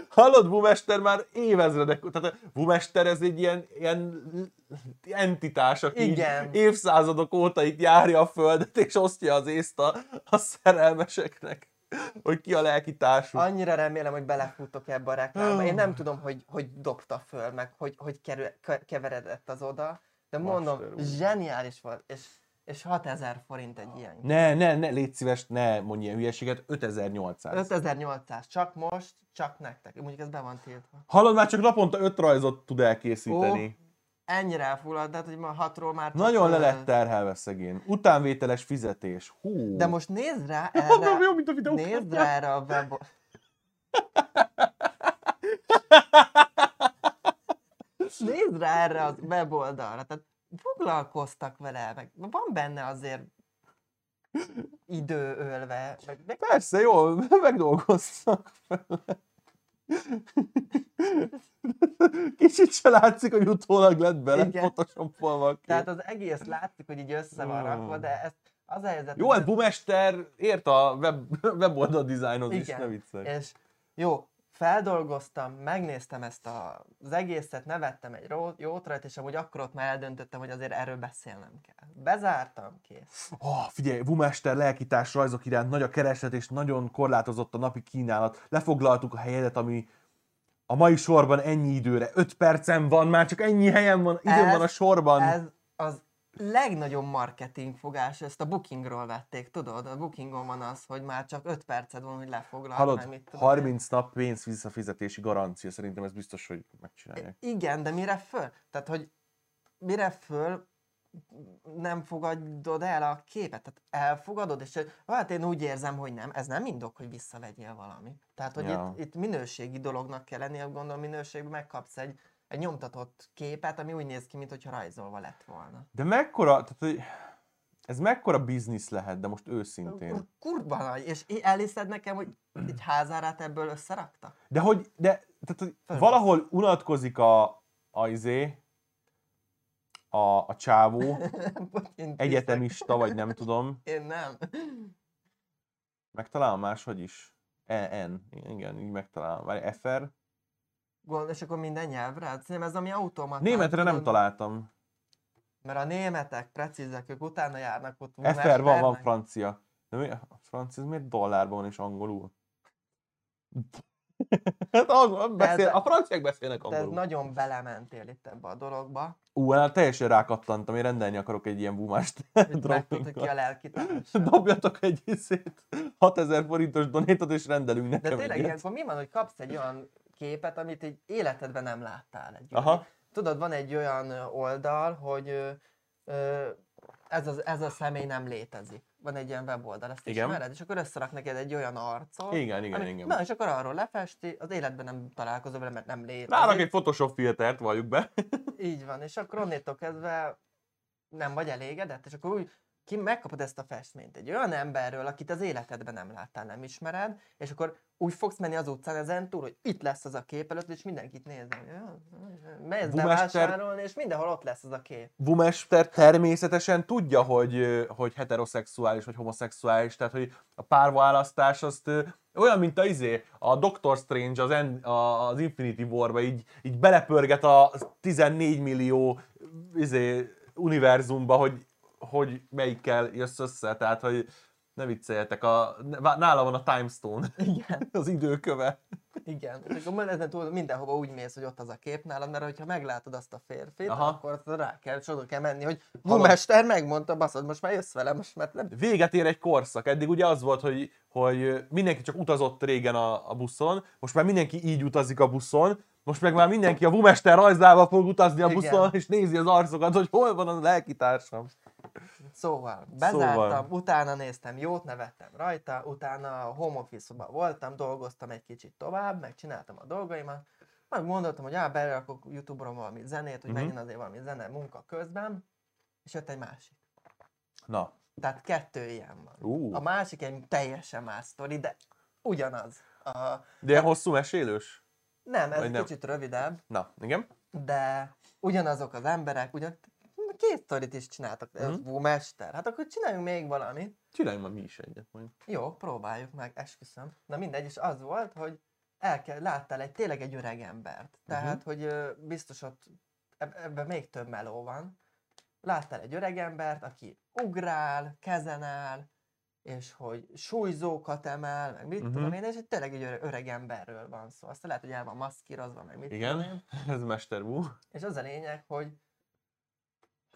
Hallod, Vumester már évezredek, tehát a Vumester ez egy ilyen, ilyen entitás, aki Igen. évszázadok óta itt járja a földet, és osztja az észt a, a szerelmeseknek, hogy ki a lelki társuk. annyira remélem, hogy belefutok ebbe a reklámba. Én nem tudom, hogy, hogy dobta föl, meg hogy, hogy kerül, ke- keveredett az oda, de mondom, Master zseniális volt, és, és 6000 forint egy ilyen. Ne, ne, ne, légy szíves, ne mondj ilyen hülyeséget, 5800. 5800, csak most, csak nektek. Mondjuk ez be van tiltva. Hallod, már csak naponta öt rajzot tud elkészíteni. Ennyire elfulladt, tehát hogy ma hatról már Nagyon le lett terhelve szegény. Utánvételes fizetés. Hú. De most nézd rá erre, jó, mint a videó. nézd rá erre a web... Nézd rá erre a weboldalra, tehát foglalkoztak vele, meg van benne azért idő ölve, meg, meg Persze, jól, megdolgoztak vele. Kicsit se látszik, hogy utólag lett bele photoshopolva. Tehát az egész látszik, hogy így össze van rakva, de ez az a helyzet. Jó, hát Bumester ért a web, weboldal dizájnhoz is, ne viccelj. És jó, feldolgoztam, megnéztem ezt a, az egészet, nevettem egy jót rajta, és amúgy akkor ott már eldöntöttem, hogy azért erről beszélnem kell. Bezártam, kész. Oh, figyelj, Vumester lelkitárs rajzok iránt nagy a kereslet, és nagyon korlátozott a napi kínálat. Lefoglaltuk a helyedet, ami a mai sorban ennyi időre. 5 percem van, már csak ennyi helyen van, időm Ez- van a sorban. Ez az legnagyobb marketing fogás, ezt a bookingról vették, tudod? A bookingon van az, hogy már csak 5 perced van, hogy lefoglald, meg Hallod, mit tudom én. 30 nap pénz visszafizetési garancia, szerintem ez biztos, hogy megcsinálják. Igen, de mire föl? Tehát, hogy mire föl nem fogadod el a képet, tehát elfogadod, és hát én úgy érzem, hogy nem, ez nem indok, hogy visszavegyél valamit. Tehát, hogy Ja. itt, itt minőségi dolognak kell lennie, gondolom minőségben megkapsz egy, egy nyomtatott képet, ami úgy néz ki, mintha rajzolva lett volna. De mekkora, tehát hogy ez mekkora biznisz lehet, de most őszintén. Kurva nagy, és elhiszed nekem, hogy egy házárát ebből összerakta? De hogy, de, tehát, hogy Fölvesz. valahol unatkozik a, a izé, a, a csávó, egyetemista, vagy nem tudom. Én nem. Megtalálom máshogy is. E, N. Igen, így megtalálom. Várj, FR. Gond, és akkor minden nyelvre? Hát Szerintem ez ami automata. Németre nem találtam. Mert a németek precízek, ők utána járnak ott. FR van, van francia. De mi, a francia, miért dollárban és angolul? hát angol, beszél, ez- a franciák beszélnek Te ez angolul. nagyon belementél itt ebbe a dologba, Ú, hát teljesen rákattantam, én rendelni akarok egy ilyen bumást. hogy megtudod, ki a lelkitárs. Dobjatok egy izét, 6000 forintos donétot, és rendelünk De nekem tényleg egyet. ilyenkor mi van, hogy kapsz egy olyan képet, amit egy életedben nem láttál egy Aha. Tudod, van egy olyan oldal, hogy ö, ez, az, ez a személy nem létezik. Van egy ilyen weboldal, ezt Igen. ismered? És akkor összerak neked egy olyan arcot. Igen, igen, ami, igen. Na, és akkor arról lefesti, az életben nem találkozol vele, mert nem létezik. Rárak egy Photoshop filtert, valljuk be. Így van, és akkor onnétól kezdve nem vagy elégedett, és akkor úgy ki megkapod ezt a festményt egy olyan emberről, akit az életedben nem láttál, nem ismered, és akkor úgy fogsz menni az utcán ezen túl, hogy itt lesz az a kép előtt, és mindenkit nézni. Bumester- bevásárolni, és mindenhol ott lesz az a kép. Vumester természetesen tudja, hogy, hogy heteroszexuális vagy homoszexuális, tehát hogy a párválasztás azt olyan, mint a izé, a Doctor Strange az, en, az Infinity War-ba így, így belepörget a 14 millió izé, univerzumba, hogy hogy melyikkel jössz össze, tehát hogy ne vicceljetek, a, nála van a time stone, Igen, az időköve. igen. És akkor ezen túl mindenhova úgy mész, hogy ott az a kép nálad, mert hogyha meglátod azt a férfit, Aha. akkor rá kell, és oda kell menni, hogy Hallod? Mester megmondta, baszod, most már jössz velem, most már nem Véget ér egy korszak. Eddig ugye az volt, hogy, hogy mindenki csak utazott régen a, a buszon, most már mindenki így utazik a buszon, most meg már mindenki a Vumester rajzával fog utazni a Igen. buszon, és nézi az arcokat, hogy hol van a lelkitársam. Szóval, bezártam, Szóval. utána néztem, jót nevettem rajta, utána a home office voltam, dolgoztam egy kicsit tovább, megcsináltam a dolgaimat, majd gondoltam, hogy á, belerakok Youtube-ra valami zenét, hogy Mhm. menjen azért valami zene munka közben, és jött egy másik. Na, Tehát kettő ilyen van. ú, A másik egy teljesen más sztori, de ugyanaz. A, de ilyen hosszú mesélős? nem, ez Vagy nem. kicsit rövidebb, Na, igen. de ugyanazok az emberek, ugyan két sztorit is csináltak, Mhm. mm. mester, hát akkor csináljunk még valamit. Csináljunk már mi is egyet mondjuk. Jó, próbáljuk meg, esküszöm. Na mindegy, és az volt, hogy el kell, láttál egy, tényleg egy öreg embert. Tehát, hogy ö, biztos ott eb- ebben még több meló van. Láttál egy öreg embert, aki ugrál, kezen áll, és hogy súlyzókat emel, meg mit Mhm. tudom én, és tényleg egy öre- öreg emberről van szó. Aztán lehet, hogy el van maszkírozva, meg mit Igen. tudom én. Ez Mester Wu. És az a lényeg, hogy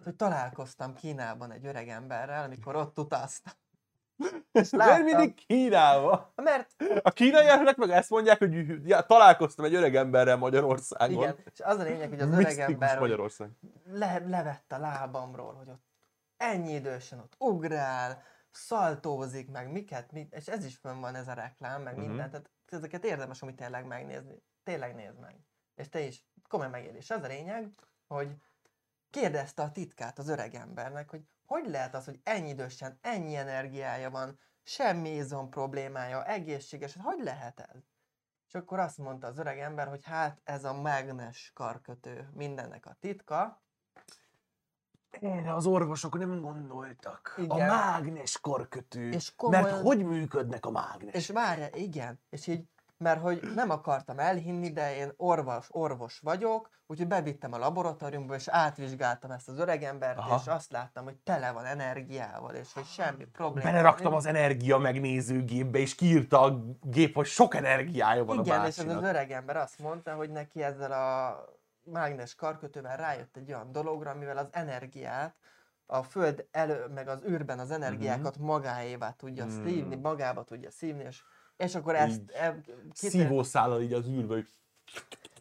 hogy találkoztam Kínában egy öreg emberrel, amikor ott utaztam. És Miért láttam, mindig Kínába? mert A kínaiaknak meg ezt mondják, hogy ja, találkoztam egy öreg emberrel Magyarországon. Igen, és az a lényeg, hogy az öreg ember Magyarország. le, levett a lábamról, hogy ott ennyi idősen ott ugrál, szaltózik, meg miket, mit, és ez is fönn van ez a reklám, meg Mhm. minden, tehát ezeket érdemes amit tényleg megnézni. Tényleg nézd meg. És te is komoly megélés. Az a lényeg, hogy kérdezte a titkát az öreg embernek, hogy hogy lehet az, hogy ennyi idősen, ennyi energiája van, semmi izom problémája, egészséges, hogy lehet ez? És akkor azt mondta az öreg ember, hogy hát ez a mágnes karkötő mindennek a titka. Erre az orvosok nem gondoltak. Igen. A mágnes korkötő. És komolyan- Mert hogy működnek a mágnes? És várja, igen, és így, mert hogy nem akartam elhinni, de én orvos, orvos vagyok, úgyhogy bevittem a laboratóriumba, és átvizsgáltam ezt az öregembert, Aha. és azt láttam, hogy tele van energiával, és hogy semmi probléma. Beleraktam az energia megnézőgépbe, és kiírta a gép, hogy sok energiája van Igen, a és ez bácsinak. az öregember azt mondta, hogy neki ezzel a mágnes karkötővel rájött egy olyan dologra, mivel az energiát, a föld elő, meg az űrben az energiákat magáévá tudja Mhm. szívni, magába tudja szívni, és, és akkor ezt... Szívószállal így az űrbe, hogy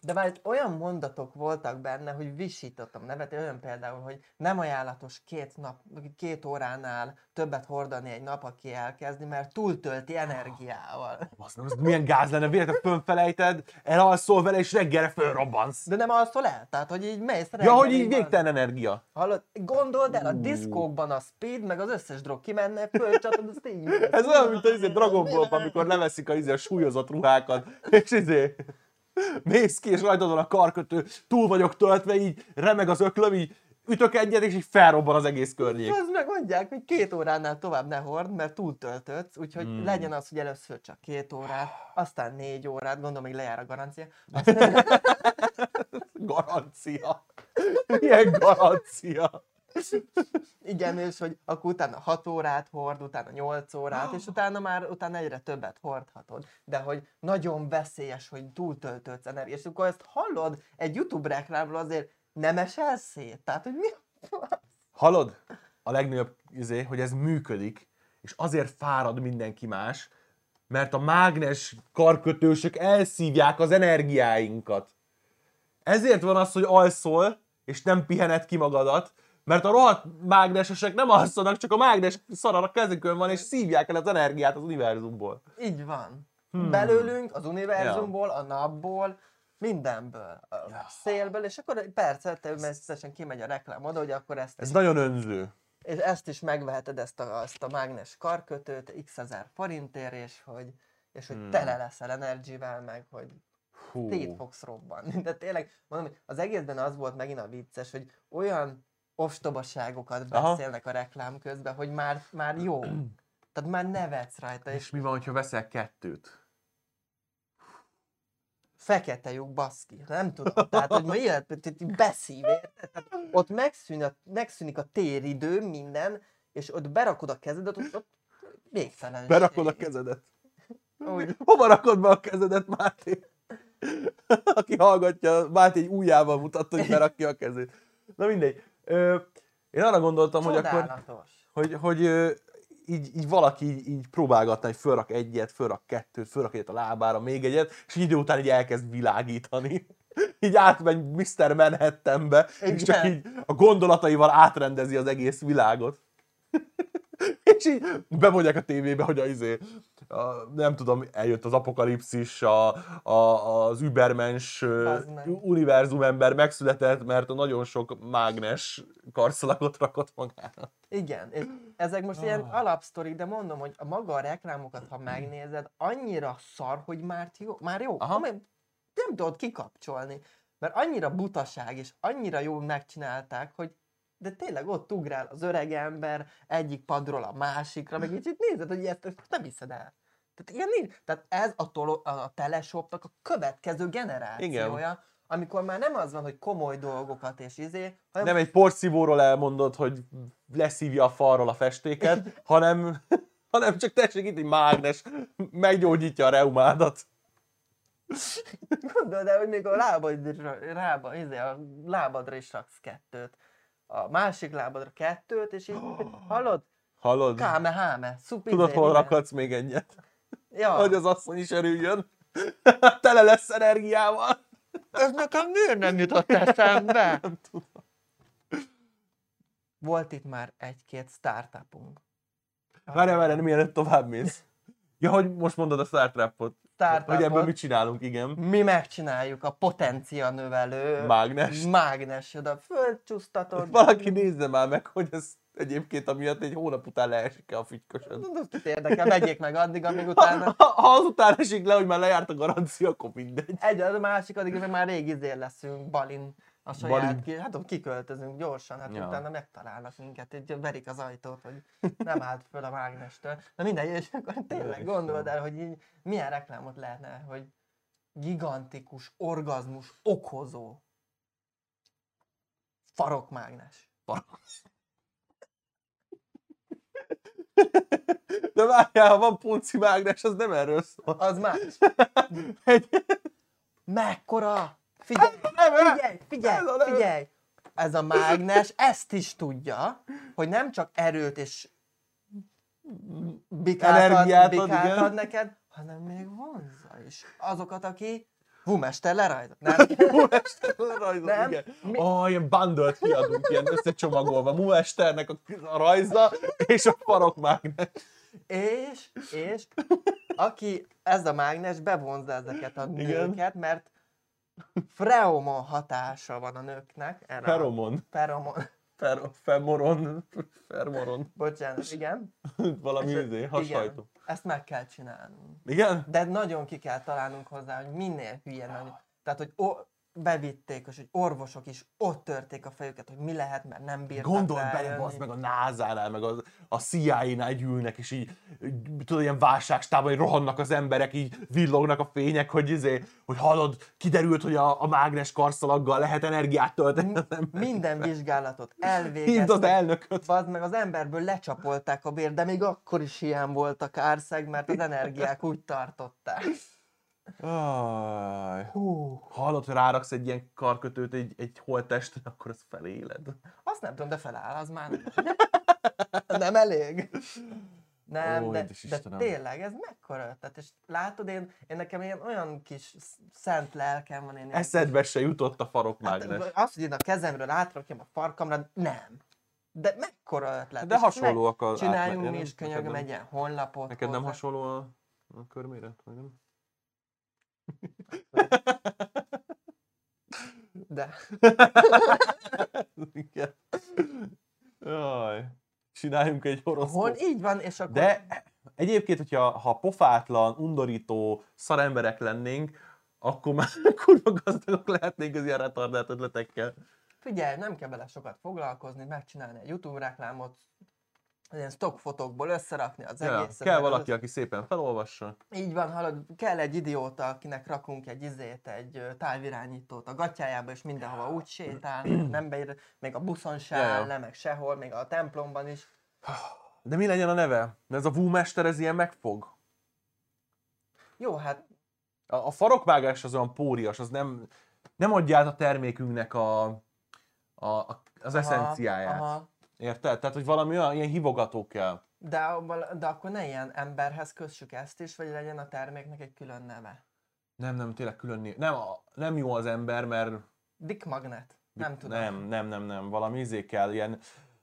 De már olyan mondatok voltak benne, hogy visítottam nevet, olyan például, hogy nem ajánlatos két, nap, két óránál többet hordani egy nap, aki elkezdi, mert túltölti energiával. Basz, nem, ez milyen gáz lenne, véletlenül fölfelejted, elalszol vele, és reggelre fölrobbansz. De nem alszol el, tehát hogy így mész Ja, hogy így végtelen energia. Hallod, gondold el, a diszkókban a speed, meg az összes drog kimenne, fölcsatod, azt így. Ez olyan, mint az izé Dragon ball amikor leveszik a, izé, a súlyozott ruhákat, és izé, mész ki, és rajtad van a karkötő, túl vagyok töltve, így remeg az öklöm, így ütök egyet, és így felrobban az egész környék. Az meg mondják, hogy két óránál tovább ne hord, mert túltöltődsz, úgyhogy Hmm. legyen az, hogy először csak két órát, aztán négy órát, gondolom még lejár a garancia, aztán, Garancia. Milyen garancia? Igen, és hogy akkor utána 6 órát hord, utána 8 órát, és utána már utána egyre többet hordhatod. De hogy nagyon veszélyes, hogy túltöltődsz energiát, és akkor ezt hallod egy YouTube reklámról azért nem esel szét. Tehát, hogy mi Hallod? A legnagyobb izé, hogy ez működik, és azért fárad mindenki más, mert a mágnes karkötősök elszívják az energiáinkat. Ezért van az, hogy alszol, és nem pihened ki magadat, mert a rohadt mágnesesek nem alszanak, csak a mágnes szar a kezükön van, és szívják el az energiát az univerzumból. Így van. Hmm. Belőlünk, az univerzumból, a napból, mindenből, a Ja. szélből, és akkor egy percet természetesen kimegy a reklám oda, hogy akkor ezt, Ez is, nagyon önző. és ezt is megveheted, ezt a, ezt a mágnes karkötőt x ezer forintért, és hogy, és hogy Hmm. tele leszel energivel, meg hogy Hú. szét fogsz robbanni. De tényleg, mondom, az egészben az volt megint a vicces, hogy olyan ostobaságokat Aha. beszélnek a reklám közben, hogy már, már jó. Tehát már nevetsz rajta, és És mi van, hogyha veszel kettőt? fekete lyuk, baszki. Nem tudom. Tehát, hogy ma életben beszív? Tehát ott megszűnik a, megszűnik a téridő, minden, és ott berakod a kezedet, ott, ott végtelenség. Berakod a kezedet. Úgy. Hova rakod be a kezedet, Máté? Aki hallgatja, Máté egy ujjával mutatta, hogy berakja a kezét. Na mindegy. Ö, én arra gondoltam, hogy akkor Csodálatos. hogy, hogy ö, így, így valaki így, így próbálgatna, hogy fölrak egyet, fölrak kettőt, fölrak egyet a lábára, még egyet, és idő után így elkezd világítani. Így átmegy Mr. Manhattanbe, és csak Igen. így a gondolataival átrendezi az egész világot. És így bemondják a tévébe, hogy a, izé, a, nem tudom, eljött az apokalipszis, a, a, az übermens univerzum ember megszületett, mert nagyon sok mágnes karszalagot rakott magára. Igen, és ezek most ilyen Ah. alapsztorik, de mondom, hogy a maga a reklámokat, ha megnézed, annyira szar, hogy már jó. Már jó. Aha. Komolyan Nem tudod kikapcsolni. Mert annyira butaság, és annyira jól megcsinálták, hogy de tényleg ott ugrál az öreg ember egyik padról a másikra, meg így, így nézed, hogy ezt, ezt nem hiszed el. Tehát, ilyen nincs. Tehát ez a, tolo, a, teleshopnak a következő generációja, amikor már nem az van, hogy komoly dolgokat és izé, hanem Nem egy porszívóról elmondod, hogy leszívja a falról a festéket, hanem, hanem csak tessék itt egy mágnes, meggyógyítja a reumádat. Gondolod el, hogy még a lábadra, rába, izé, a lábadra is raksz kettőt. A másik lábadra kettőt, és így, hallod? Hallod? Káme, háme, szup, Tudod, izé, hol rakhatsz még egyet? Ja, Hogy az asszony is örüljön. Tele lesz energiával. ez nekem miért nem jutott eszembe? Nem tudom. Volt itt már egy-két startupunk. Várjál, várjál, mielőtt tovább mész. Ja, hogy most mondod a Startrapot. Startupot. Hogy ebből mit csinálunk, igen. Mi megcsináljuk a potencia növelő Mágnes. mágnes, oda földcsúsztatod. Valaki nézze már meg, hogy ez egyébként amiatt egy hónap után leesik-e a fügykösöd. Kit érdekel, vegyék meg addig, amíg utána ha, ha azután esik le, hogy már lejárt a garancia, akkor mindegy. egy, a másik, addig meg már rég izé leszünk, Balin. A saját, Balin. ki, hát kiköltözünk gyorsan, hát Ja. utána megtalálnak minket, így verik az ajtót, hogy nem állt föl a mágnestől. Na mindegy, és akkor tényleg gondold el, hogy így milyen reklámot lehetne, hogy gigantikus, orgazmus okozó farokmágnes. De várjál, ha van punci mágnes, az nem erről szól. Az más. Egy... Mekkora? Figyelj, figyelj, figyelj, figyelj! Ez a mágnes ezt is tudja, hogy nem csak erőt és bikát, Energiát ad, bikát ad neked, hanem még vonzza is azokat, aki Vumester lerajzot. Nem? rajzol, Nem. igen. Mi- Oh, ilyen bundle kiadunk, ilyen összecsomagolva. Muesternek a, a rajza és a farokmágnes. és, és aki ez a mágnes bevonza ezeket a Igen. nőket, mert freomon hatása van a nőknek. Erre a- Feromon. Feromon. Fer, femoron. Fermoron. Bocsánat, igen. Valami izé, hashajtó. Igen, ezt meg kell csinálnunk. Igen? De nagyon ki kell találnunk hozzá, hogy minél hülye nagy. Tehát, hogy o- bevitték, és hogy orvosok is ott törték a fejüket, hogy mi lehet, mert nem bírtak Gondold bele, az meg a NASA-nál, meg az, a CIA-nál gyűlnek, és így, tudod, ilyen válságstában, rohannak az emberek, így villognak a fények, hogy izé, hogy hallod, kiderült, hogy a, a mágnes karszalaggal lehet energiát tölteni az ember. Minden vizsgálatot Hívd az elvégeztek. elnököt. Vazd meg az emberből lecsapolták a vér, de még akkor is ilyen volt a kárszeg, mert az energiák úgy tartották. Aj. Hú, Hallod, hogy ráraksz egy ilyen karkötőt egy, egy holtestre, akkor az feléled. azt nem tudom, de feláll, az már nem. nem elég. Nem, Ó, de, de tényleg, ez mekkora ötlet, és látod, én, én nekem ilyen olyan kis sz- szent lelkem van, én Eszedbe se jutott a farokmágnes. Hát, azt, hogy én a kezemről átrakjam a farkamra, nem. De mekkora ötlet. De hasonlóak az Csináljunk mi nem? is könyörgöm nem? egy ilyen honlapot. Neked nem hozzá. hasonló a, a körméret? Vagy nem? De. Igen. Jaj. Csináljunk egy Hol horoszkóp. így van, és akkor... De egyébként, hogyha ha pofátlan, undorító szaremberek lennénk, akkor már kurva gazdagok lehetnénk az ilyen retardált ötletekkel. Figyelj, nem kell bele sokat foglalkozni, megcsinálni egy YouTube reklámot, ilyen stockfotókból összerakni az Ja, egészet. kell valaki, aki szépen felolvassa. Így van, hallod, kell egy idióta, akinek rakunk egy izét, egy távirányítót a gatyájába, és mindenhova úgy sétál, nem beír, még a buszon se Ja, ja. áll le, meg sehol, még a templomban is. De mi legyen a neve? Mert ez a Wumester, ez ilyen megfog. Jó, hát A, a farokvágás az olyan pórias, az nem, nem adja át a termékünknek a, a, a az eszenciáját. Aha, Érted? Tehát, hogy valami olyan, ilyen hívogató kell. de, de akkor ne ilyen emberhez kössük ezt is, vagy legyen a terméknek egy külön neve. Nem, nem, tényleg külön név. Nem, a- nem jó az ember, mert Dick Magnet. Nem tudom. nem, nem, nem, nem, valami izé kell, ilyen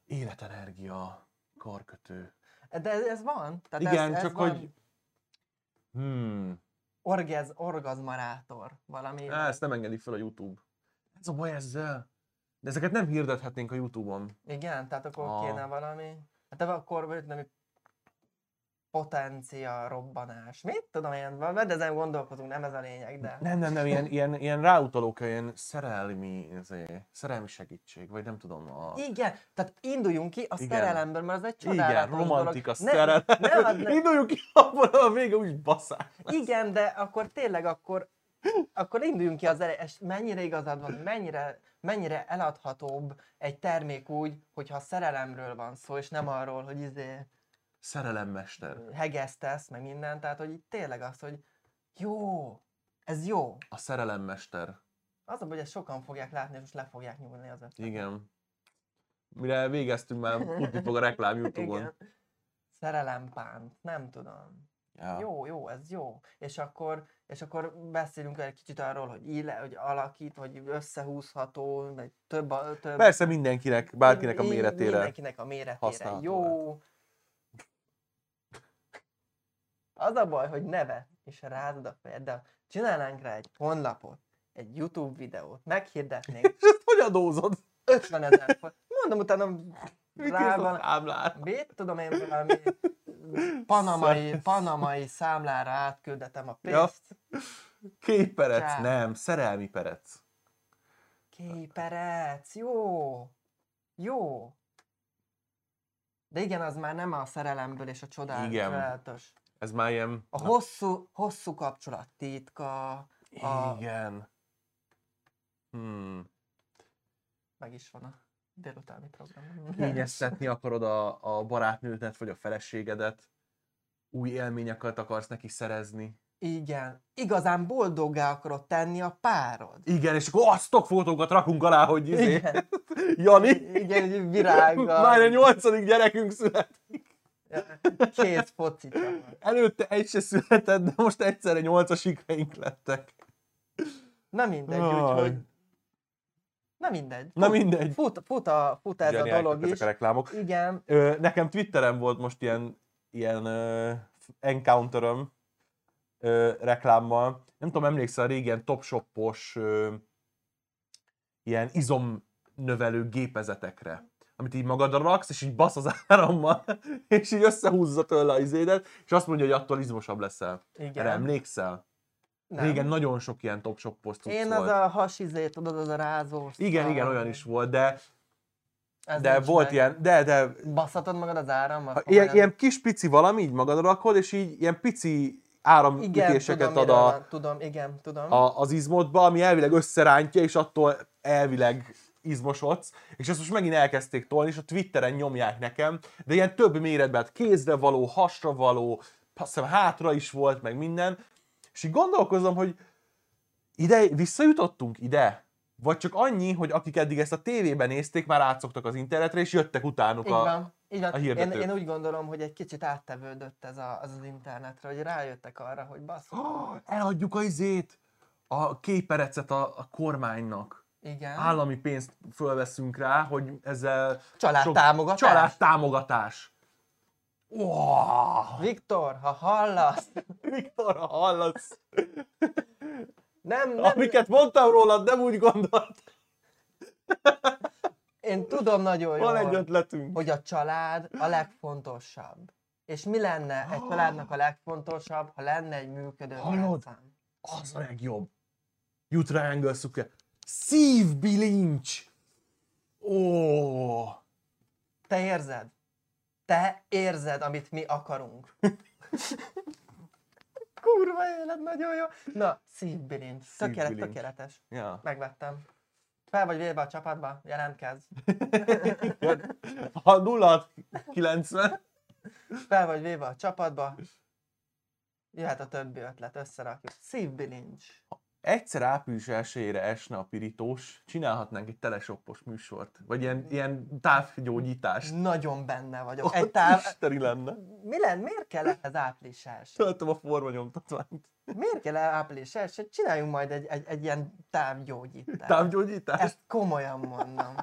életenergia, karkötő. De ez, ez van. Tehát Igen, ez, ez csak van. hogy... Hmm, Orgaz, orgazmarátor. Valami. á, ezt nem engedi fel a YouTube. Ez a baj ezzel. De ezeket nem hirdethetnénk a YouTube-on. Igen, tehát akkor Ah. kéne valami. Hát akkor nem potencia robbanás. Mit tudom én, de ezen gondolkozunk, nem ez a lényeg, de... Nem, nem, nem, ilyen, ilyen, ilyen ráutalók, ilyen szerelmi, izé, szerelmi segítség, vagy nem tudom. A... Igen, tehát induljunk ki a Igen. szerelemből, mert az egy Igen, csodálatos romantika, dolog. szerelem. Ne, ne, ne, Induljunk ki abból, a vége úgy baszás. igen, de akkor tényleg akkor, akkor induljunk ki az ele- és mennyire igazad van, mennyire, mennyire eladhatóbb egy termék úgy, hogyha szerelemről van szó, és nem arról, hogy izé Szerelemmester. hegesztesz, meg minden, tehát hogy itt tényleg az, hogy jó, ez jó. A szerelemmester. Az a hogy ezt sokan fogják látni, és most le fogják nyúlni az ötletet. Igen. Mire végeztünk már, futni fog a reklám Youtube-on. Szerelempánt, nem tudom. Ja. Jó, jó, ez jó. És akkor, és akkor beszélünk egy kicsit arról, hogy íle, hogy alakít, hogy összehúzható, vagy több, több Persze mindenkinek, bárkinek a méretére. Mindenkinek a méretére jó. Az a baj, hogy neve, és rázod a fejed, de csinálnánk rá egy honlapot, egy YouTube videót, meghirdetnénk, És ezt hogy adózod? 50 ezer. Mondom, utána rá van, mit tudom én, valami panamai, panamai számlára átküldetem a Ja. pénzt. Képerec? Csá. Nem, szerelmi perec. Képerec, jó, jó. De igen, az már nem a szerelemből és a csodálatos. Ez már ilyen... A hosszú, hosszú kapcsolat titka, a, Igen. Hmm. meg is van a délutáni program. Kényeztetni akarod a, a barátnődet, vagy a feleségedet. Új élményeket akarsz neki szerezni. Igen, igazán boldoggá akarod tenni a párod. Igen, és akkor azt fotókat rakunk alá, hogy izé, Igen, Jani, igen, egy virággal. már a nyolcadik gyerekünk szület. Két foci. Előtte egy se született, de most egyszerre nyolcas ikreink lettek. Na mindegy, úgyhogy... Na mindegy. Na mindegy. Fut, fut, a, fut ez a Zseniáliak dolog ezek is. a reklámok. Igen, Ö, nekem Twitteren volt most ilyen, ilyen ö, encounteröm ö, reklámmal. Nem tudom, emlékszel a régen Topshopos ö, ilyen izomnövelő gépezetekre amit így magadra raksz, és így basz az árammal, és így összehúzza tőle az izédet, és azt mondja, hogy attól izmosabb leszel. igen. Erre emlékszel? Nem. Régen nagyon sok ilyen top-shop cucc Én volt. az a hasizé, tudod, az a rázós. Igen, szar, igen, olyan is volt, de, ez de volt meg. ilyen, de, de Basszatod magad az árammal? ilyen, ilyen kis pici valami, így magadra rakod, és így ilyen pici áramütéseket ad a, van, tudom, igen, tudom. a, az izmodba, ami elvileg összerántja, és attól elvileg izmosodsz, és ezt most megint elkezdték tolni, és a Twitteren nyomják nekem, de ilyen több méretben, hát kézre való, hasra való, azt hiszem hátra is volt, meg minden, és így gondolkozom, hogy ide visszajutottunk ide? Vagy csak annyi, hogy akik eddig ezt a tévében nézték, már átszoktak az internetre, és jöttek utánuk Így a... van. Így van. a Én, hirdetők. én úgy gondolom, hogy egy kicsit áttevődött ez a, az, az internetre, hogy rájöttek arra, hogy basszus. Oh, eladjuk a izét, a képerecet a, a kormánynak. Igen. Állami pénzt fölveszünk rá, hogy ezzel... Családtámogatás. Családtámogatás. Wow. Viktor, ha hallasz, Viktor, ha hallasz, nem, nem, amiket mondtam rólad, nem úgy gondolt. én tudom nagyon Van egy jól, ötletünk. hogy a család a legfontosabb. És mi lenne egy családnak a legfontosabb, ha lenne egy működő Hallod? rendszám? Az a legjobb. You triangle szukja. Szívbilincs. Ó. Te érzed? Te érzed, amit mi akarunk. Kurva élet, nagyon jó. Na, szívbilincs. Szívbilincs. tökéletes. Ja. Megvettem. Fel vagy véve a csapatba? Jelentkezz. Ha 0 90, Fel vagy véve a csapatba. Jöhet a többi ötlet, összerakjuk. Szívbilincs. Egyszer április elsőjére esne a pirítós, csinálhatnánk egy telesoppos műsort, vagy ilyen, ilyen távgyógyítást. Nagyon benne vagyok. Ott Egy táv... isteni lenne. Mi lenne? Miért kell ez április első? Töltöm a formanyomtatványt. Miért kell április első? Csináljunk majd egy, egy, egy ilyen távgyógyítást. Távgyógyítás? Ezt komolyan mondom.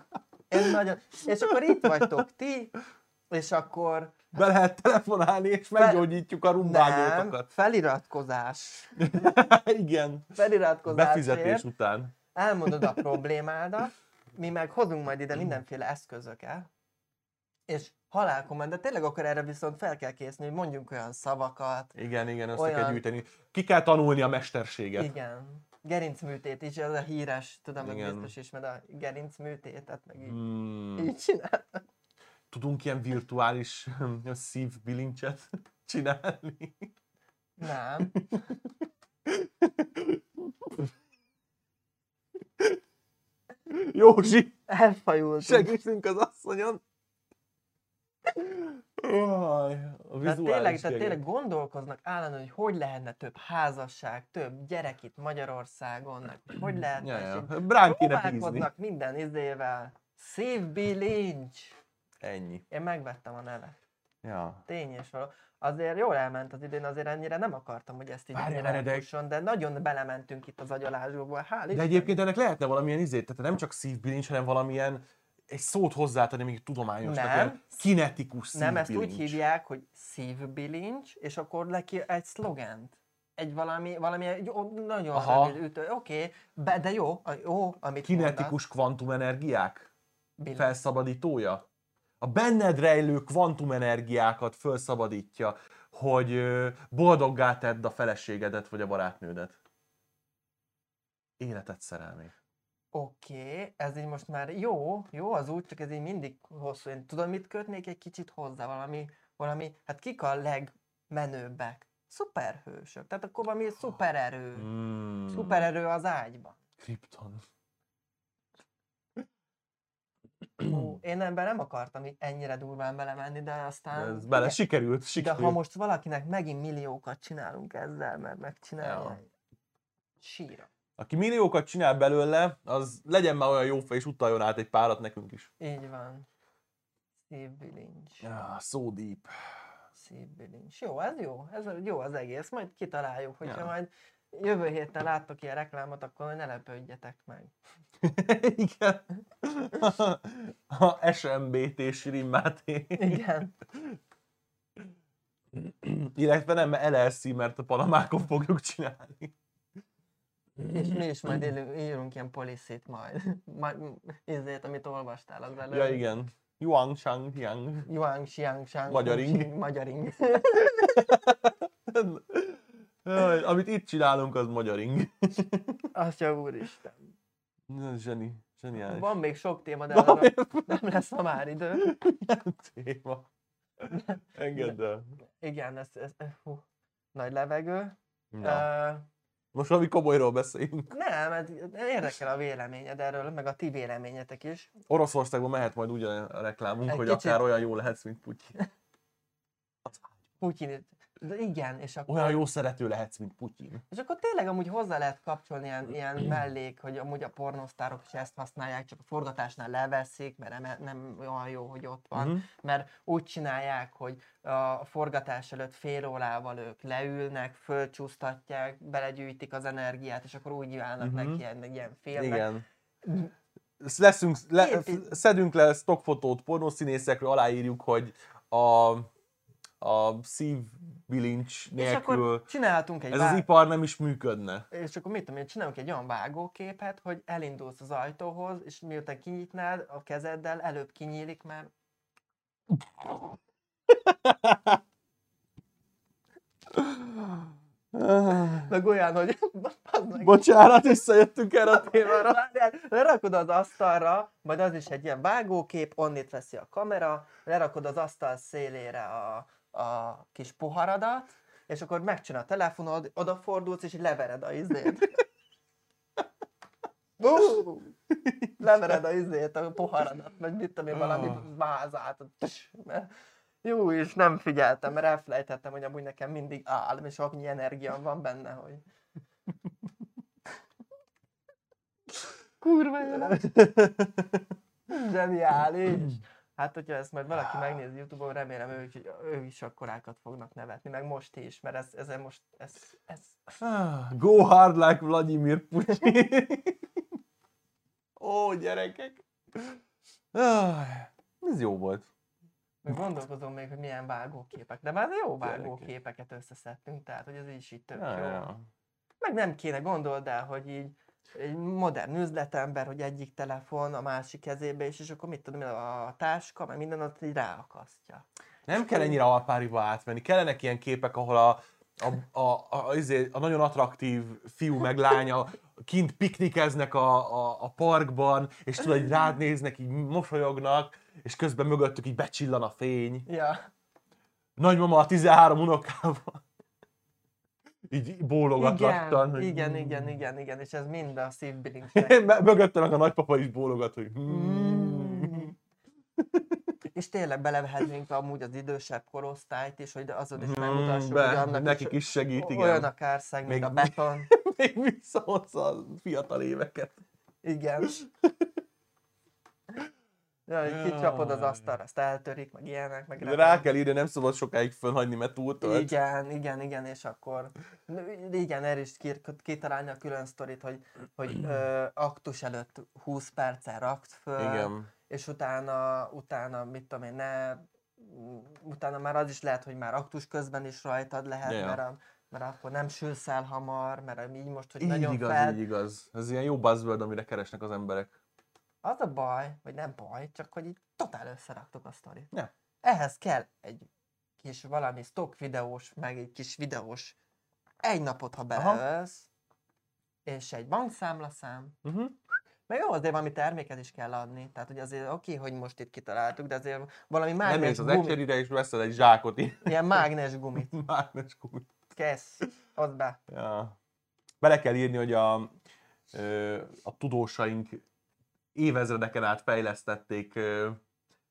Én nagyon... És akkor itt vagytok ti, és akkor Be lehet telefonálni, és meggyógyítjuk a nem, rumbágyótokat. feliratkozás. Igen. Feliratkozásért Befizetés után. elmondod a problémádat, mi meg hozunk majd ide mindenféle eszközöket, és halálkomment, de tényleg akkor erre viszont fel kell készülni, hogy mondjunk olyan szavakat, Igen, igen, össze Olyan- kell gyűjteni. Ki kell tanulni a mesterséget. igen. Gerincműtét is, az a híres, tudom, hogy biztos ismered a gerincműtétet, meg így, Hmm. így csinál. Tudunk ilyen virtuális szívbilincset csinálni? Nem. Józsi, Elfajultunk. segítsünk az asszonyon! Aj, a Tehát tényleg, tehát tényleg gondolkoznak állandóan, hogy hogy lehetne több házasság, több gyerek itt Magyarországon, hogy hogy lehetne, Ja, ja. Brán kéne minden izével. Szívbilincs! Ennyi. Én megvettem a nevet. Ja. Tény és való. Azért jól elment az idén, azért ennyire nem akartam, hogy ezt így Várj, ennyire de- elfusson, de nagyon belementünk itt az agyalásokba. Hál' De Isten. egyébként ennek lehetne valamilyen izét, tehát nem csak szívbilincs, hanem valamilyen egy szót hozzátenni még tudományosnak, Nem. ilyen kinetikus Nem, ezt úgy szívbilincs. hívják, hogy szívbilincs, és akkor neki egy szlogent. Egy valami, valami egy nagyon Aha. ütő. Oké, okay, de jó, jó, amit Kinetikus kvantumenergiák mondasz. felszabadítója. A benned rejlő kvantumenergiákat felszabadítja, hogy boldoggá tedd a feleségedet vagy a barátnődet. Életet szerelmét. Oké, okay, ez így most már jó, jó az úgy, csak ez így mindig hosszú. Én tudom, mit kötnék egy kicsit hozzá, valami, valami, hát kik a legmenőbbek? Szuperhősök. Tehát akkor valami szupererő. Mm. Szupererő az ágyban. Krypton. Ó, én ebben nem akartam így ennyire durván belemenni, de aztán... Ez bele igen. sikerült, De sikerült. ha most valakinek megint milliókat csinálunk ezzel, mert megcsinálja, Ja. síra. Aki milliókat csinál belőle, az legyen már olyan jó fej, és utaljon át egy párat nekünk is. Így van. Szívbilincs. Ja, so deep. Szívbilincs. Jó, ez jó. Ez jó az egész. Majd kitaláljuk, hogyha Ja. majd jövő héten láttok ilyen reklámot, akkor ne lepődjetek meg. Igen. A SMBT Máté. Igen. Illetve nem LLC, mert a Panamákon fogjuk csinálni. És mi is majd írunk ilyen policy majd. majd ezért, amit olvastál az előtt. Ja, igen. Yuang Chang Yang. Yuang, Xiang, Shang, Magyaring. Magyaring. Jaj, Amit itt csinálunk, az magyaring. Atya úristen. Zseni. Zseniális. Van még sok téma, de arra nem lesz ma már idő. téma. Engedd el. Igen, ez, ez hú, nagy levegő. Na. Uh, Most valami komolyról beszéljünk. nem, érdekel a véleményed erről, meg a ti véleményetek is. Oroszországban mehet majd úgy a reklámunk, Egy hogy kicsit- akár olyan jó lehetsz, mint Putyin. Putyin, de igen, és akkor, Olyan jó szerető lehetsz, mint Putyin. és akkor tényleg amúgy hozzá lehet kapcsolni ilyen, ilyen mellék, hogy amúgy a pornosztárok is ezt használják, csak a forgatásnál leveszik, mert nem, nem olyan jó, hogy ott van. Mhm. mert úgy csinálják, hogy a forgatás előtt fél órával ők leülnek, fölcsúsztatják, belegyűjtik az energiát, és akkor úgy állnak Mhm. neki egy ilyen filmnek. Igen. Sz- Leszünk, le, szedünk le stockfotót pornószínészekről, aláírjuk, hogy a, a szívbilincs És nélkül akkor csinálhatunk egy ez az vág... ipar nem is működne. és akkor mit tudom én, csinálunk egy olyan vágóképet, hogy elindulsz az ajtóhoz, és miután kinyitnád a kezeddel, előbb kinyílik, mert meg olyan, hogy az Az. Bocsánat, visszajöttünk erre a témára. Lerakod az asztalra, majd az is egy ilyen vágókép, onnit veszi a kamera, lerakod az asztal szélére a, a kis poharadat, és akkor megcsinál a telefonod, odafordulsz, és levered a izét. Bú! Levered a izét, a poharadat, vagy mit tudom én, valami Ah. vázát. Tss, mert Jó, és nem figyeltem, mert elfelejtettem, hogy amúgy nekem mindig áll, és annyi energiám van benne, hogy... Kurva élet. Zseniális. Hát, hogyha ezt majd valaki megnézi Youtube-on, remélem ők, ő is akkorákat fognak nevetni, meg most is, mert ez, ezen most, ez, ez, Ah, Go hard like Vladimir Putin. Ó, gyerekek. Ez jó volt. meg gondolkozom még, hogy milyen vágóképek, de már jó vágóképeket összeszedtünk, tehát, hogy ez is így tök Ja, jó. ja. Meg nem kéne, gondold el, hogy így egy modern üzletember, hogy egyik telefon a másik kezébe, és, és akkor mit tudom, a táska, meg minden ott így ráakasztja. Nem kell ennyire alpáriba átmenni. Kellenek ilyen képek, ahol a, a, a, a, a, a nagyon attraktív fiú meg lánya kint piknikeznek a, a, a parkban, és tudod, hogy rád néznek, így mosolyognak, és közben mögöttük így becsillan a fény. Ja, Nagymama a 13 unokával. Így bólogat igen, hogy- igen, igen, igen, igen, és ez mind a szívbilink. Me- Mögötte meg a nagypapa is bólogat, hogy Mm. És tényleg belevehetnénk amúgy az idősebb korosztályt is, hogy azon is megmutassuk, hogy Be, annak nekik is segít, olyan igen. a kárszeg, mint Még- a beton. Még visszahozza a fiatal éveket. Igen. Ja, kicsapod az asztalra, azt eltörik, meg ilyenek, meg De rá kell írni, nem szabad sokáig fölhagyni, mert túltölt. Igen, igen, igen, és akkor igen, erre is ki- kitalálni a külön sztorit, hogy, hogy ö, aktus előtt 20 perccel rakt föl, Igen. és utána, utána, mit tudom én, ne, utána már az is lehet, hogy már aktus közben is rajtad lehet, Ja, ja. mert, a, mert akkor nem sülsz el hamar, mert így most, hogy Így nagyon igaz, fel... így igaz. Ez ilyen jó buzzword, amire keresnek az emberek. Az a baj, vagy nem baj, csak hogy így totál összeraktok a sztorit. Ja. Ehhez kell egy kis valami stock videós, meg egy kis videós egy napot, ha beleölsz, és egy bankszámlaszám, Uh-huh. meg jó, azért valami terméket is kell adni. Tehát, hogy azért oké, hogy most itt kitaláltuk, de azért valami Nem mágnes mész az egyszerűre, és veszed egy zsákot ilyen mágnes gumit. Mágnes gumit. Kész, hozd be. Ja. Bele kell írni, hogy a, a tudósaink évezredeken át fejlesztették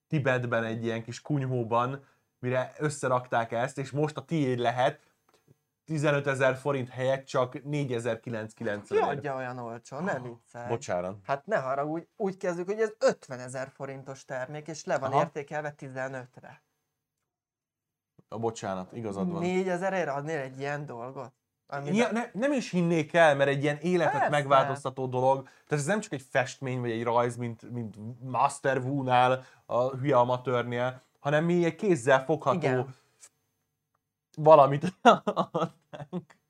Tibetben egy ilyen kis kunyhóban, mire összerakták ezt, és most a tiéd lehet 15 ezer forint helyett csak Ki 4990 adja olyan olcsó, ne viccelj. Bocsánat. Hát ne haragudj, úgy kezdjük, hogy ez 50 ezer forintos termék, és le van Aha. értékelve 15-re. A bocsánat, igazad van. 4000 adnél egy ilyen dolgot? Amiben... Ja, ne, nem is hinnék el, mert egy ilyen életet Persze. megváltoztató dolog. Tehát ez nem csak egy festmény, vagy egy rajz, mint, mint Master Wu-nál, a hülye amatőrnél, hanem mi egy kézzel fogható Igen. valamit adnánk.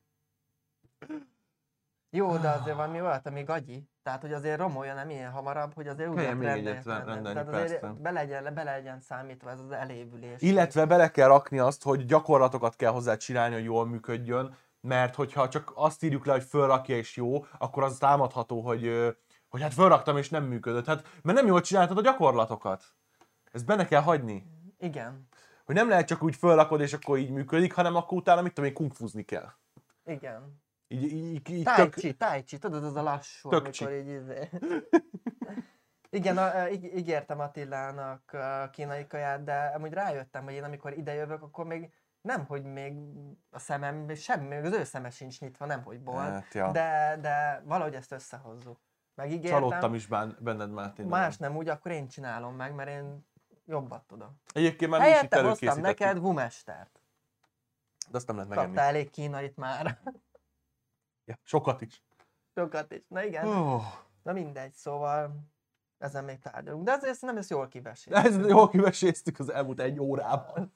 Jó, de azért valami olyat, ami gagyi. Tehát, hogy azért romolja nem ilyen hamarabb, hogy azért úgy rendelni. rendelni, Tehát azért be legyen, be legyen számítva ez az elévülés. Illetve bele kell rakni azt, hogy gyakorlatokat kell hozzá csinálni, hogy jól működjön, mert hogyha csak azt írjuk le, hogy fölrakja és jó, akkor az támadható, hogy, hogy hát fölraktam és nem működött. Hát, mert nem jól csináltad a gyakorlatokat. Ezt benne kell hagyni. Igen, Hogy nem lehet csak úgy fölrakod, és akkor így működik, hanem akkor utána mit tudom én, kungfuzni kell. igen. Így, így, így Tai tök... chi, tai chi, tudod, az a lassú, Tök amikor chi. így izé. Igen, a, a, íg- ígértem Attilának a kínai kaját, de amúgy rájöttem, hogy én amikor idejövök, akkor még nem, hogy még a szemem, még semmi, még az ő szeme sincs nyitva, nem, hogy bolt, Hát, ja. de, de valahogy ezt összehozzuk. Megígértem, Csalódtam is bán, benned, Máté. más nem úgy, akkor én csinálom meg, mert én jobbat tudom. Egyébként már mi is itt Helyette hoztam neked vumestert. De azt nem lehet megenni. Kaptál elég kínait már. Ja, sokat is. Sokat is. Na igen. Oh. Na mindegy, szóval ezen még tárgyalunk. De azért nem ezt jól kivesít. Ez jól kiveséztük az elmúlt egy órában.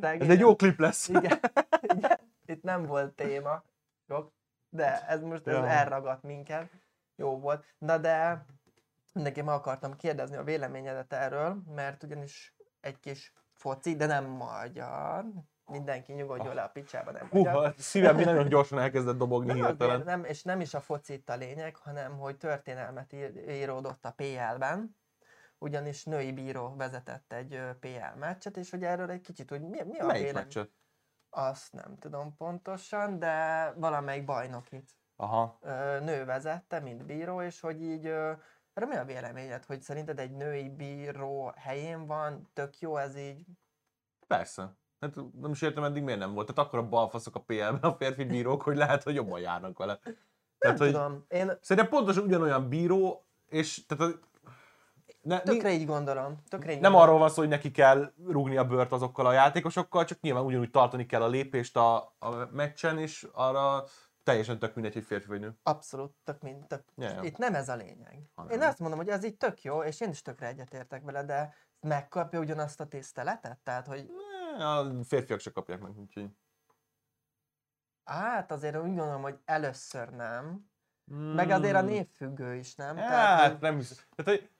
Ez egy jó klip lesz. Igen. Igen. Itt nem volt téma. Sok. De ez most ez Ja. elragadt minket. Jó volt. Na de mindenki meg akartam kérdezni a véleményedet erről, mert ugyanis egy kis foci, de nem magyar, mindenki nyugodjon le a picsába, nem Hú, magyar. a szívem mi nagyon gyorsan elkezdett dobogni Nem, hirtelen. nem, és nem is a foci itt a lényeg, hanem hogy történelmet ír, íródott a PL-ben, ugyanis női bíró vezetett egy PL meccset, és hogy erről egy kicsit, hogy mi, mi a Melyik vélemény? meccset? Azt nem tudom pontosan, de valamelyik bajnokit Aha. nő vezette, mint bíró, és hogy így erre mi a véleményed, hogy szerinted egy női bíró helyén van, tök jó ez így? Persze. Hát nem is értem eddig miért nem volt. Tehát akkor a balfaszok a PL-ben a férfi bírók, hogy lehet, hogy jobban járnak vele. Nem Tehát, hogy tudom, én szerintem pontosan ugyanolyan bíró, és tehát a, ne, tökre így gondolom. Tökre így nem gondolom. arról van szó, hogy neki kell rúgni a bört azokkal a játékosokkal, csak nyilván ugyanúgy tartani kell a lépést a, a meccsen, és arra teljesen tök mindegy, hogy férfi vagy nő. Abszolút, tök mind, tök. Itt nem ez a lényeg. Hanem. Én azt mondom, hogy ez így tök jó, és én is tökre egyetértek vele, de megkapja ugyanazt a tiszteletet? Tehát, hogy A férfiak se kapják meg, úgyhogy... hát azért úgy gondolom, hogy először nem. Mm. Meg azért a névfüggő is, nem? Hát, hogy- nem hiszem. Tehát, hogy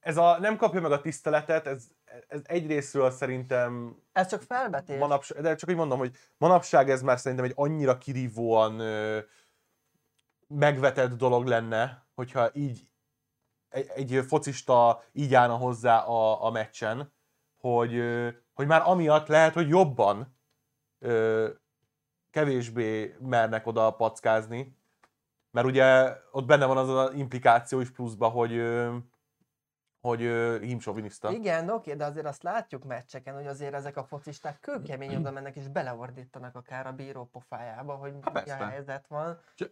ez a nem kapja meg a tiszteletet, ez, ez egyrésztről szerintem ez csak felvetés. manapság, de csak úgy mondom, hogy manapság ez már szerintem egy annyira kirívóan ö, megvetett dolog lenne, hogyha így egy, egy focista így állna hozzá a, a meccsen, hogy, hogy már amiatt lehet, hogy jobban ö, kevésbé mernek oda packázni, mert ugye ott benne van az az implikáció is pluszba, hogy, ö, hogy ö, hímsoviniszta. Igen, oké, de azért azt látjuk meccseken, hogy azért ezek a focisták kőkemény oda mennek és beleordítanak akár a bíró pofájába, hogy Há, mi a helyzet van. Csak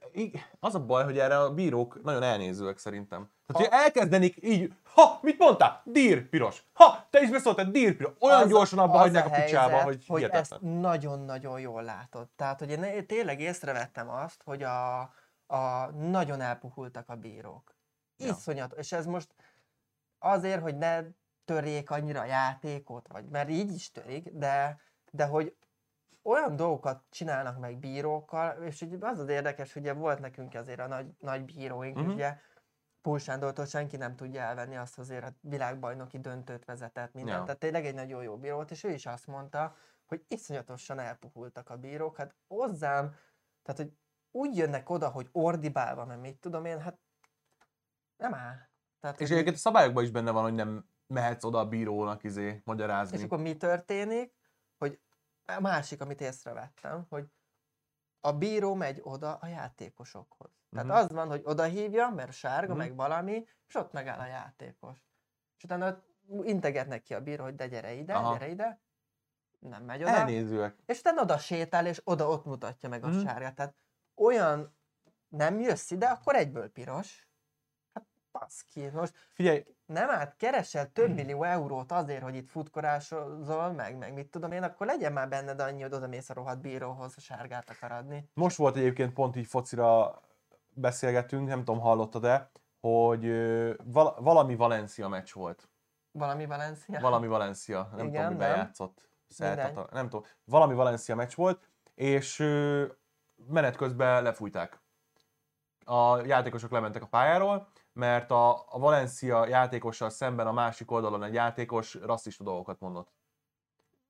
az a baj, hogy erre a bírók nagyon elnézőek szerintem. Tehát, Ha- elkezdenik így, ha, mit mondtál? Dír, piros. Ha, te is beszóltad, dír, piros. Olyan Az- gyorsan abba az hagyják a, helyzet, picsába, hogy hogy hihetetlen. ezt nagyon-nagyon jól látod. Tehát, hogy én én tényleg észrevettem azt, hogy a, a nagyon elpuhultak a bírók. Ja. Iszonyat. És ez most azért, hogy ne törjék annyira a játékot, vagy mert így is törik, de, de hogy olyan dolgokat csinálnak meg bírókkal, és ugye az az érdekes, hogy ugye volt nekünk azért a nagy, nagy bíróink, uh-huh. ugye Pól Sándortól senki nem tudja elvenni azt azért a világbajnoki döntőt vezetett mindent. Ja. Tehát tényleg egy nagyon jó bíró volt, és ő is azt mondta, hogy iszonyatosan elpuhultak a bírók. Hát hozzám, tehát hogy úgy jönnek oda, hogy ordibálva, mert mit tudom én, hát nem áll. Tehát, És egyébként a szabályokban is benne van, hogy nem mehetsz oda a bírónak izé, magyarázni. És akkor mi történik? Hogy a másik, amit észrevettem, hogy a bíró megy oda a játékosokhoz. Tehát Mhm. az van, hogy oda hívja, mert sárga, Mhm. meg valami, és ott megáll a játékos. És utána integetnek ki a bíró, hogy de gyere ide, Aha. gyere ide. Nem megy oda. Elnézőek. És utána oda sétál, és oda ott mutatja meg a Mhm. sárgát. Tehát olyan nem jössz ide, akkor egyből piros. Hát baszki, most Figyelj, nem át keresel több millió eurót azért, hogy itt futkorásozol, meg, meg mit tudom én, akkor legyen már benned annyi, hogy oda mész a rohadt bíróhoz, a sárgát akar adni. most volt egyébként pont így focira beszélgetünk, nem tudom, hallottad-e, hogy val- valami Valencia meccs volt. Valami Valencia? Valami Valencia, nem Igen, tudom, mi nem. bejátszott. Celta, Mindegy. nem tudom. Valami Valencia meccs volt, és menet közben lefújták. A játékosok lementek a pályáról, mert a, a Valencia játékossal szemben a másik oldalon egy játékos rasszista dolgokat mondott.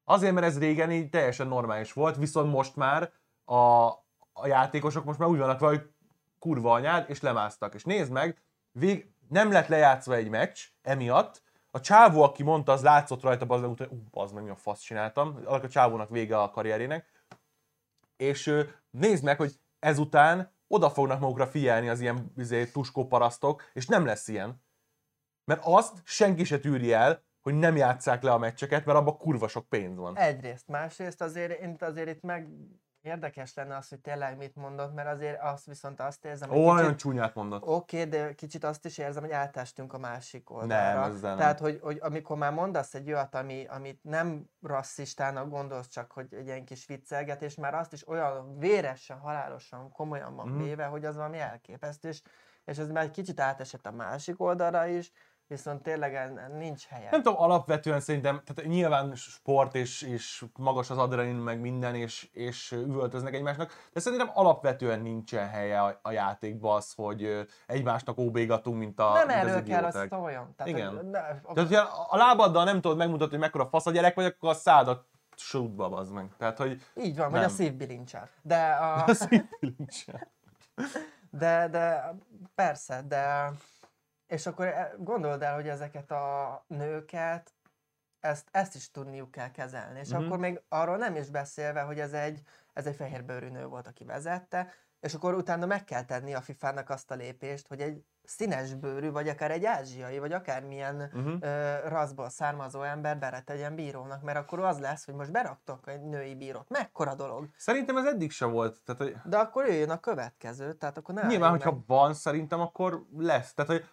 Azért, mert ez régen így teljesen normális volt, viszont most már a, a játékosok most már úgy vannak vele, hogy kurva anyád, és lemásztak. És nézd meg, vég, nem lett lejátszva egy meccs emiatt, a csávó, aki mondta, az látszott rajta, az meg, ú, az mi a fasz csináltam, annak a csávónak vége a karrierének. És nézd meg, hogy ezután oda fognak magukra figyelni az ilyen izé, tuskó parasztok, és nem lesz ilyen. Mert azt senki se tűri el, hogy nem játsszák le a meccseket, mert abban kurva sok pénz van. Egyrészt, másrészt azért, én azért itt meg érdekes lenne az, hogy tényleg mit mondott, mert azért azt viszont azt érzem, hogy Ó, kicsit, nagyon csúnyát mondott. Oké, de kicsit azt is érzem, hogy átástünk a másik oldalra. Nem, ezzel nem. Tehát, hogy, hogy amikor már mondasz egy olyat, ami, amit nem rasszistának gondolsz, csak hogy egy ilyen kis viccelgetés, már azt is olyan véresen, halálosan, komolyan van Mhm. véve, hogy az valami elképesztő, és, és ez már egy kicsit átesett a másik oldalra is, viszont tényleg nincs helye. Nem tudom, alapvetően szerintem, tehát nyilván sport és, és magas az adrenalin, meg minden, és, és üvöltöznek egymásnak, de szerintem alapvetően nincsen helye a, a játékban az, hogy egymásnak óbégatunk, mint a nem mint az erről kell, idióták. az szóljon. Tehát, Igen. hogy Ne, a, Tehát, hogyha a lábaddal nem tudod megmutatni, hogy mekkora fasz a gyerek vagy, akkor a szádat sútba, az meg. Tehát, hogy Így van, vagy a Nem. szívbilincser. De, a, a szívbilincsen. de, de persze, de és akkor e- gondold el, hogy ezeket a nőket ezt, ezt is tudniuk kell kezelni. És Mhm. akkor még arról nem is beszélve, hogy ez egy, ez egy fehérbőrű nő volt, aki vezette, és akkor utána meg kell tenni a FIFA-nak azt a lépést, hogy egy színes bőrű, vagy akár egy ázsiai, vagy akármilyen Uh-huh. ö, raszból származó ember beretegyen bírónak, mert akkor az lesz, hogy most beraktok egy női bírót. Mekkora dolog. Szerintem ez eddig se volt. Tehát, hogy De akkor jöjjön a következő, tehát akkor ne Nyilván, hogyha meg. van, szerintem akkor lesz. Tehát, hogy,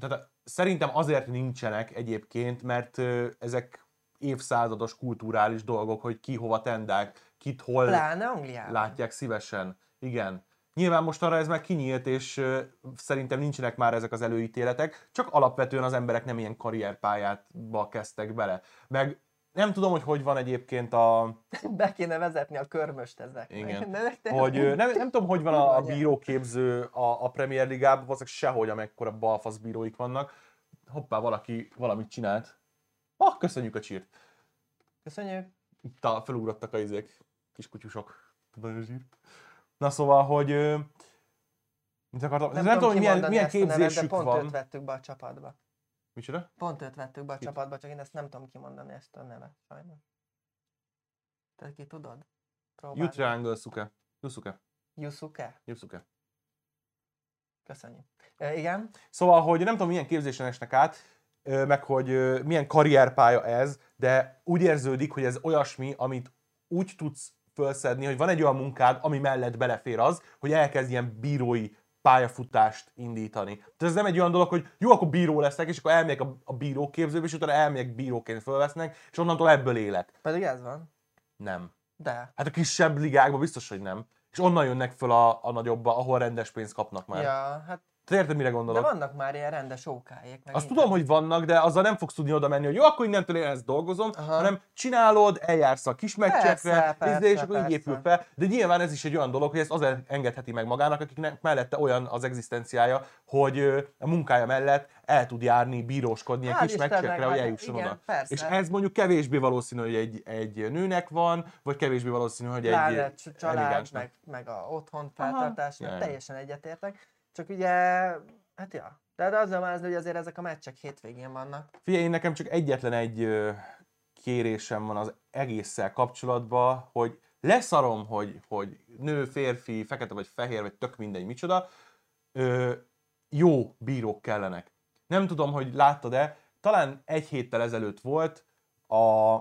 tehát szerintem azért nincsenek egyébként, mert ö, ezek évszázados kulturális dolgok, hogy ki hova tendák, kit hol Pláne Angliában. látják szívesen. Igen. Nyilván most arra ez már kinyílt, és ö, szerintem nincsenek már ezek az előítéletek, csak alapvetően az emberek nem ilyen karrierpályába kezdtek bele. Meg nem tudom, hogy hogy van egyébként a, Be kéne vezetni a körmöst ezeknek. Igen. De, hogy nem, nem tudom, hogy van a, a bíróképző a, a Premier Ligában, valószínűleg sehogy, amekkora balfasz bíróik vannak. Hoppá, valaki valamit csinált. Ah, köszönjük a csírt. Köszönjük. Itt a, felugrottak a izék, kis kutyusok. Nagyon zsír. Na szóval, hogy... Mit akartam? Nem, nem tudom, hogy milyen, milyen a nevet, képzésük de pont van. őt vettük be a csapatba. Micsoda? Pont őt vettük be a Kit? csapatba, csak én ezt nem tudom kimondani ezt a nevet, sajnos. Te ki tudod? Próbáld. U-Triangle Suke. Yusuke. Yusuke? Yusuke. Köszönjük. E, igen? Szóval, hogy nem tudom, milyen képzésen esnek át, meg hogy milyen karrierpálya ez, de úgy érződik, hogy ez olyasmi, amit úgy tudsz felszedni, hogy van egy olyan munkád, ami mellett belefér az, hogy elkezd ilyen bírói pályafutást indítani. Tehát ez nem egy olyan dolog, hogy jó, akkor bíró leszek, és akkor elmegyek a, a bíróképzőbe, és utána elmegyek bíróként fölvesznek, és onnantól ebből élek. Pedig ez van. Nem. De. Hát a kisebb ligákban biztos, hogy nem. És onnan jönnek föl a, a nagyobba, ahol rendes pénzt kapnak már. Ja, hát érted, mire de gondolok? vannak már ilyen rendes ókájék. Meg Azt tudom, hogy vannak, de azzal nem fogsz tudni oda menni, hogy jó, akkor innentől én ezt dolgozom, Aha. hanem csinálod, eljársz a kis meccsekre, és akkor így épül fel. De nyilván ez is egy olyan dolog, hogy ezt az engedheti meg magának, akiknek mellette olyan az egzisztenciája, hogy a munkája mellett el tud járni, bíróskodni Hál' kis meccsekre, hogy eljusson igen, oda. persze. És ez mondjuk kevésbé valószínű, hogy egy, egy nőnek van, vagy kevésbé valószínű, hogy egy c- család, meg, meg a otthon feltartás, teljesen egyetértek. Csak ugye, hát ja. De, de azzal már hogy azért ezek a meccsek hétvégén vannak. Figyelj, én nekem csak egyetlen egy kérésem van az egésszel kapcsolatban, hogy leszarom, hogy, hogy nő, férfi, fekete vagy fehér, vagy tök mindegy micsoda, ö, jó bírók kellenek. Nem tudom, hogy láttad-e, talán egy héttel ezelőtt volt a,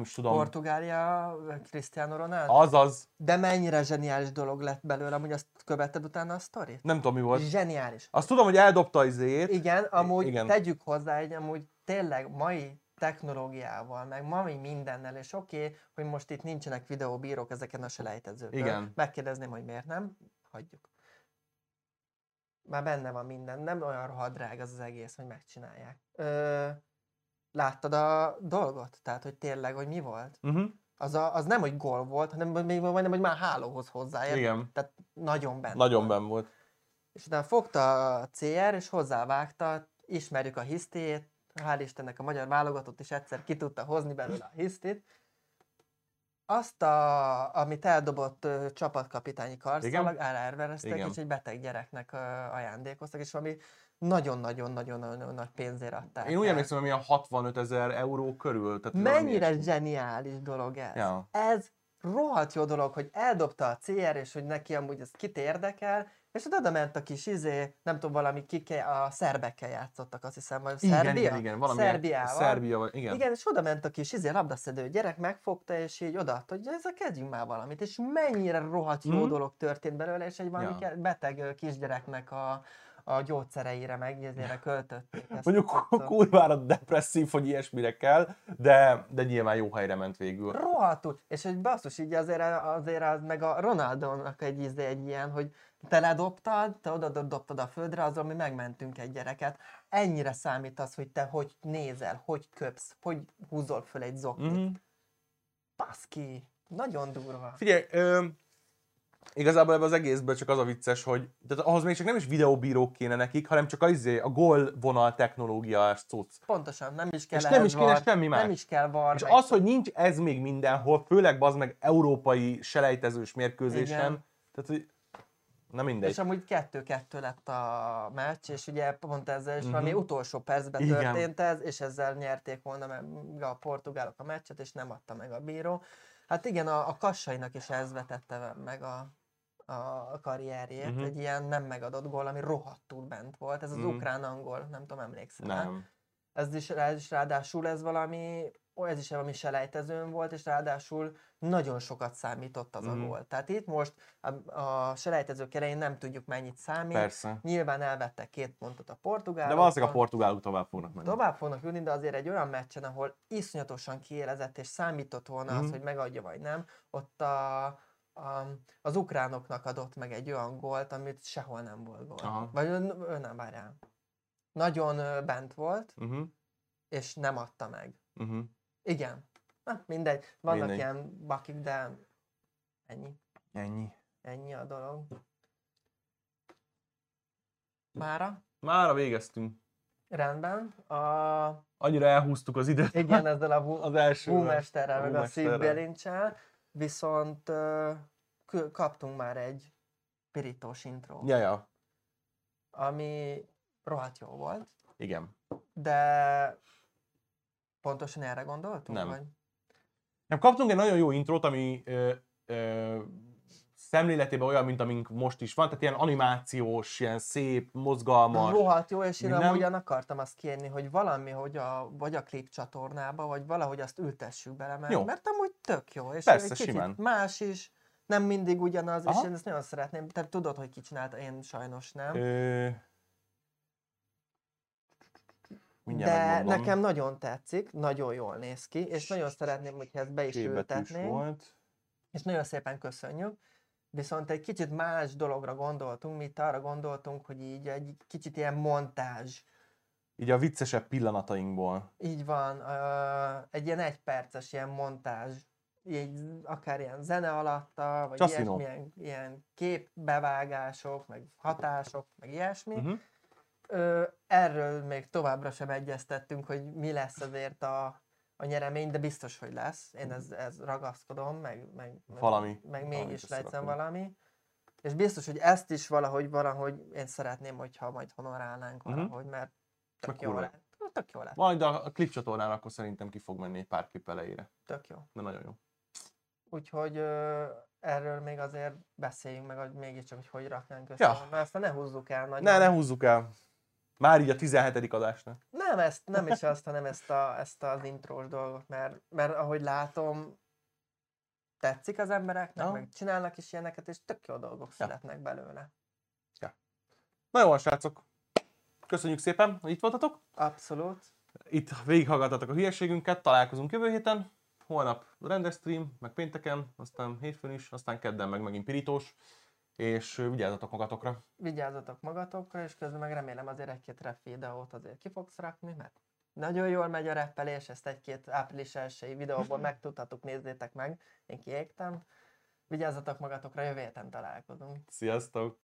nem is tudom, Portugália, Cristiano Ronaldo. azaz, De mennyire zseniális dolog lett belőle, hogy azt követted utána a sztorit? nem tudom mi volt. Zseniális. Azt tudom, hogy eldobta az izét, Igen, amúgy igen. tegyük hozzá, hogy amúgy tényleg mai technológiával, meg mai mindennel, és oké, okay, hogy most itt nincsenek videóbírók ezeken a selejtezőkön. Igen. Megkérdezném, hogy miért nem, hagyjuk. Már benne van minden, nem olyan rohadt drága az az egész, hogy megcsinálják. Ö, láttad a dolgot? Tehát, hogy tényleg, hogy mi volt? uh-huh. Az, a, az nem, hogy gól volt, hanem még majdnem, hogy már hálóhoz hozzáért. igen, Tehát nagyon benne nagyon volt. benn volt. És utána fogta a CR, és hozzávágta, ismerjük a hisztét, hál' Istennek a magyar válogatott is egyszer ki tudta hozni belőle a hisztit. Azt, a, amit eldobott ö, csapatkapitányi karszalag, elvereztek, Igen. és egy beteg gyereknek ö, ajándékoztak, és valami nagyon-nagyon-nagyon nagy pénzért adták Én úgy emlékszem, hogy ilyen 65 ezer euró körül. Tehát valami Mennyire ilyesmi. zseniális dolog ez. Ja. Ez rohadt jó dolog, hogy eldobta a CR, és hogy neki amúgy ez kit érdekel, és oda ment a kis izé, nem tudom, valami kike, a szerbekkel játszottak, azt hiszem, vagy Igen, Szerbia? igen, igen, valami Szerbiával. Szerbia, vagy, igen. Igen, és oda ment a kis izé, labdaszedő gyerek, megfogta, és így odaadta, hogy ez a kezdjünk már valamit, és mennyire rohadt jó Mhm. dolog történt belőle, és egy valami Ja. beteg kisgyereknek a, a gyógyszereire, meg izére költötték. Ezt Mondjuk a cuccot. kurvára depresszív, hogy ilyesmire kell, de, de nyilván jó helyre ment végül. Rohadtul. És hogy basszus, így azért, azért az meg a Ronaldónak egy, izé, egy ilyen, hogy te ledobtad, te oda dobtad a földre, azon mi megmentünk egy gyereket. Ennyire számít az, hogy te hogy nézel, hogy köpsz, hogy húzol föl egy zoknit. Mhm. Mm-hmm. Baszki, nagyon durva. Figyelj, ö, Igazából ebben az egészben csak az a vicces, hogy tehát ahhoz még csak nem is videóbírók kéne nekik, hanem csak az, izé, a gól vonal technológiás cucc. Pontosan, nem is kell És nem is kéne var, semmi más. Nem is kell var. És meg- az, hogy nincs ez még mindenhol, főleg az meg európai selejtezős mérkőzésen, Igen. tehát hogy na mindegy. És amúgy kettő-kettő lett a meccs, és ugye pont ezzel is valami utolsó percben Igen. történt ez, és ezzel nyerték volna meg a portugálok a meccset, és nem adta meg a bíró. Hát igen, a, a Kassainak is ez vetette meg a, a karrierjét, Mhm. egy ilyen nem megadott gól, ami rohadtul bent volt. Ez az Mhm. ukrán-angol, nem tudom, emlékszel? Nem. Ez is, ez is ráadásul ez valami, ez is valami selejtezőn volt, és ráadásul nagyon sokat számított az Mhm. a gól. Tehát itt most a, a selejtezők elején nem tudjuk mennyit számít. Persze. Nyilván elvettek két pontot a portugálok. De valószínűleg a portugálok tovább fognak menni. Tovább fognak jutni, de azért egy olyan meccsen, ahol iszonyatosan kiélezett és számított volna az, Mhm. hogy megadja vagy nem, ott a, a, az ukránoknak adott meg egy olyan gólt, amit sehol nem volt gól. Aha. Vagy ő, ő nem várjál. Nagyon bent volt, Uh-huh. és nem adta meg. Uh-huh. Igen. Na, mindegy. Vannak Mindegy. ilyen bakik, de ennyi. Ennyi. Ennyi a dolog. Mára? Mára végeztünk. Rendben. A, Annyira elhúztuk az időt. igen, ezzel a Az első. húmesterrel, meg a Húmesterrel. szívbilincsel, viszont kü- kaptunk már egy pirítós intro, Ja, ja. ami rohadt jó volt, Igen. de pontosan erre gondoltunk? Nem. Vagy? Nem, kaptunk egy nagyon jó intrót, ami ö, ö, szemléletében olyan, mint amink most is van, tehát ilyen animációs, ilyen szép, mozgalmas. Rohadt jó, és én Minden- amúgy akartam azt kérni, hogy valami, hogy a, vagy a klip csatornába, vagy valahogy azt ültessük bele, mert, Jó. mert amúgy tök jó, és Persze, egy kicsit simán. más is, nem mindig ugyanaz, Aha. és én ezt nagyon szeretném, te tudod, hogy ki csinálta, én sajnos nem. Ö... Mindjárt De megmondom. nekem nagyon tetszik, nagyon jól néz ki, és nagyon szeretném, hogyha ezt be is ültetnénk, és nagyon szépen köszönjük. Viszont egy kicsit más dologra gondoltunk, mi itt arra gondoltunk, hogy így egy kicsit ilyen montázs, Így a viccesebb pillanatainkból. így van, egy ilyen egyperces ilyen montázs, így akár ilyen zene alatta, vagy Csaszino. ilyesmilyen ilyen képbevágások, meg hatások, meg ilyesmi. Uh-huh. Ö, erről még továbbra sem egyeztettünk, hogy mi lesz azért a, a nyeremény, de biztos, hogy lesz. Én ez, ez ragaszkodom, meg, meg, Valami. meg mégis legyen összerakunk. valami. És biztos, hogy ezt is valahogy, valahogy én szeretném, hogyha majd honorálnánk Mhm. valahogy, mert tök Meg jó kurva. lett. Tök jó lett, Majd a, a klip csatornán akkor szerintem ki fog menni egy pár klip elejére. tök jó. De nagyon jó. Úgyhogy ö, erről még azért beszéljünk meg, hogy mégiscsak, hogy hogy raknánk össze. Ja. Mert aztán ne húzzuk el nagyon. Ne, ne húzzuk el. Már így a 17. adásnak. Nem, ezt, nem is azt, hanem ezt, a, ezt az intrós dolgot, mert, mert ahogy látom, tetszik az embereknek, Aha. meg csinálnak is ilyeneket, és tök jó dolgok születnek belőle. Na jó srácok. Köszönjük szépen, hogy itt voltatok. Abszolút. Itt végighallgattatok a hülyeségünket, találkozunk jövő héten. Holnap rendes stream, meg pénteken, aztán hétfőn is, aztán kedden meg megint pirítós. És vigyázzatok magatokra. Vigyázzatok magatokra, és közben meg remélem azért egy-két rap videót azért ki fogsz rakni, mert nagyon jól megy a rappelés, ezt egy-két április 1 videóból megtudhatok, nézzétek meg, én kiégtem. Vigyázzatok magatokra, jövő héten találkozunk. Sziasztok!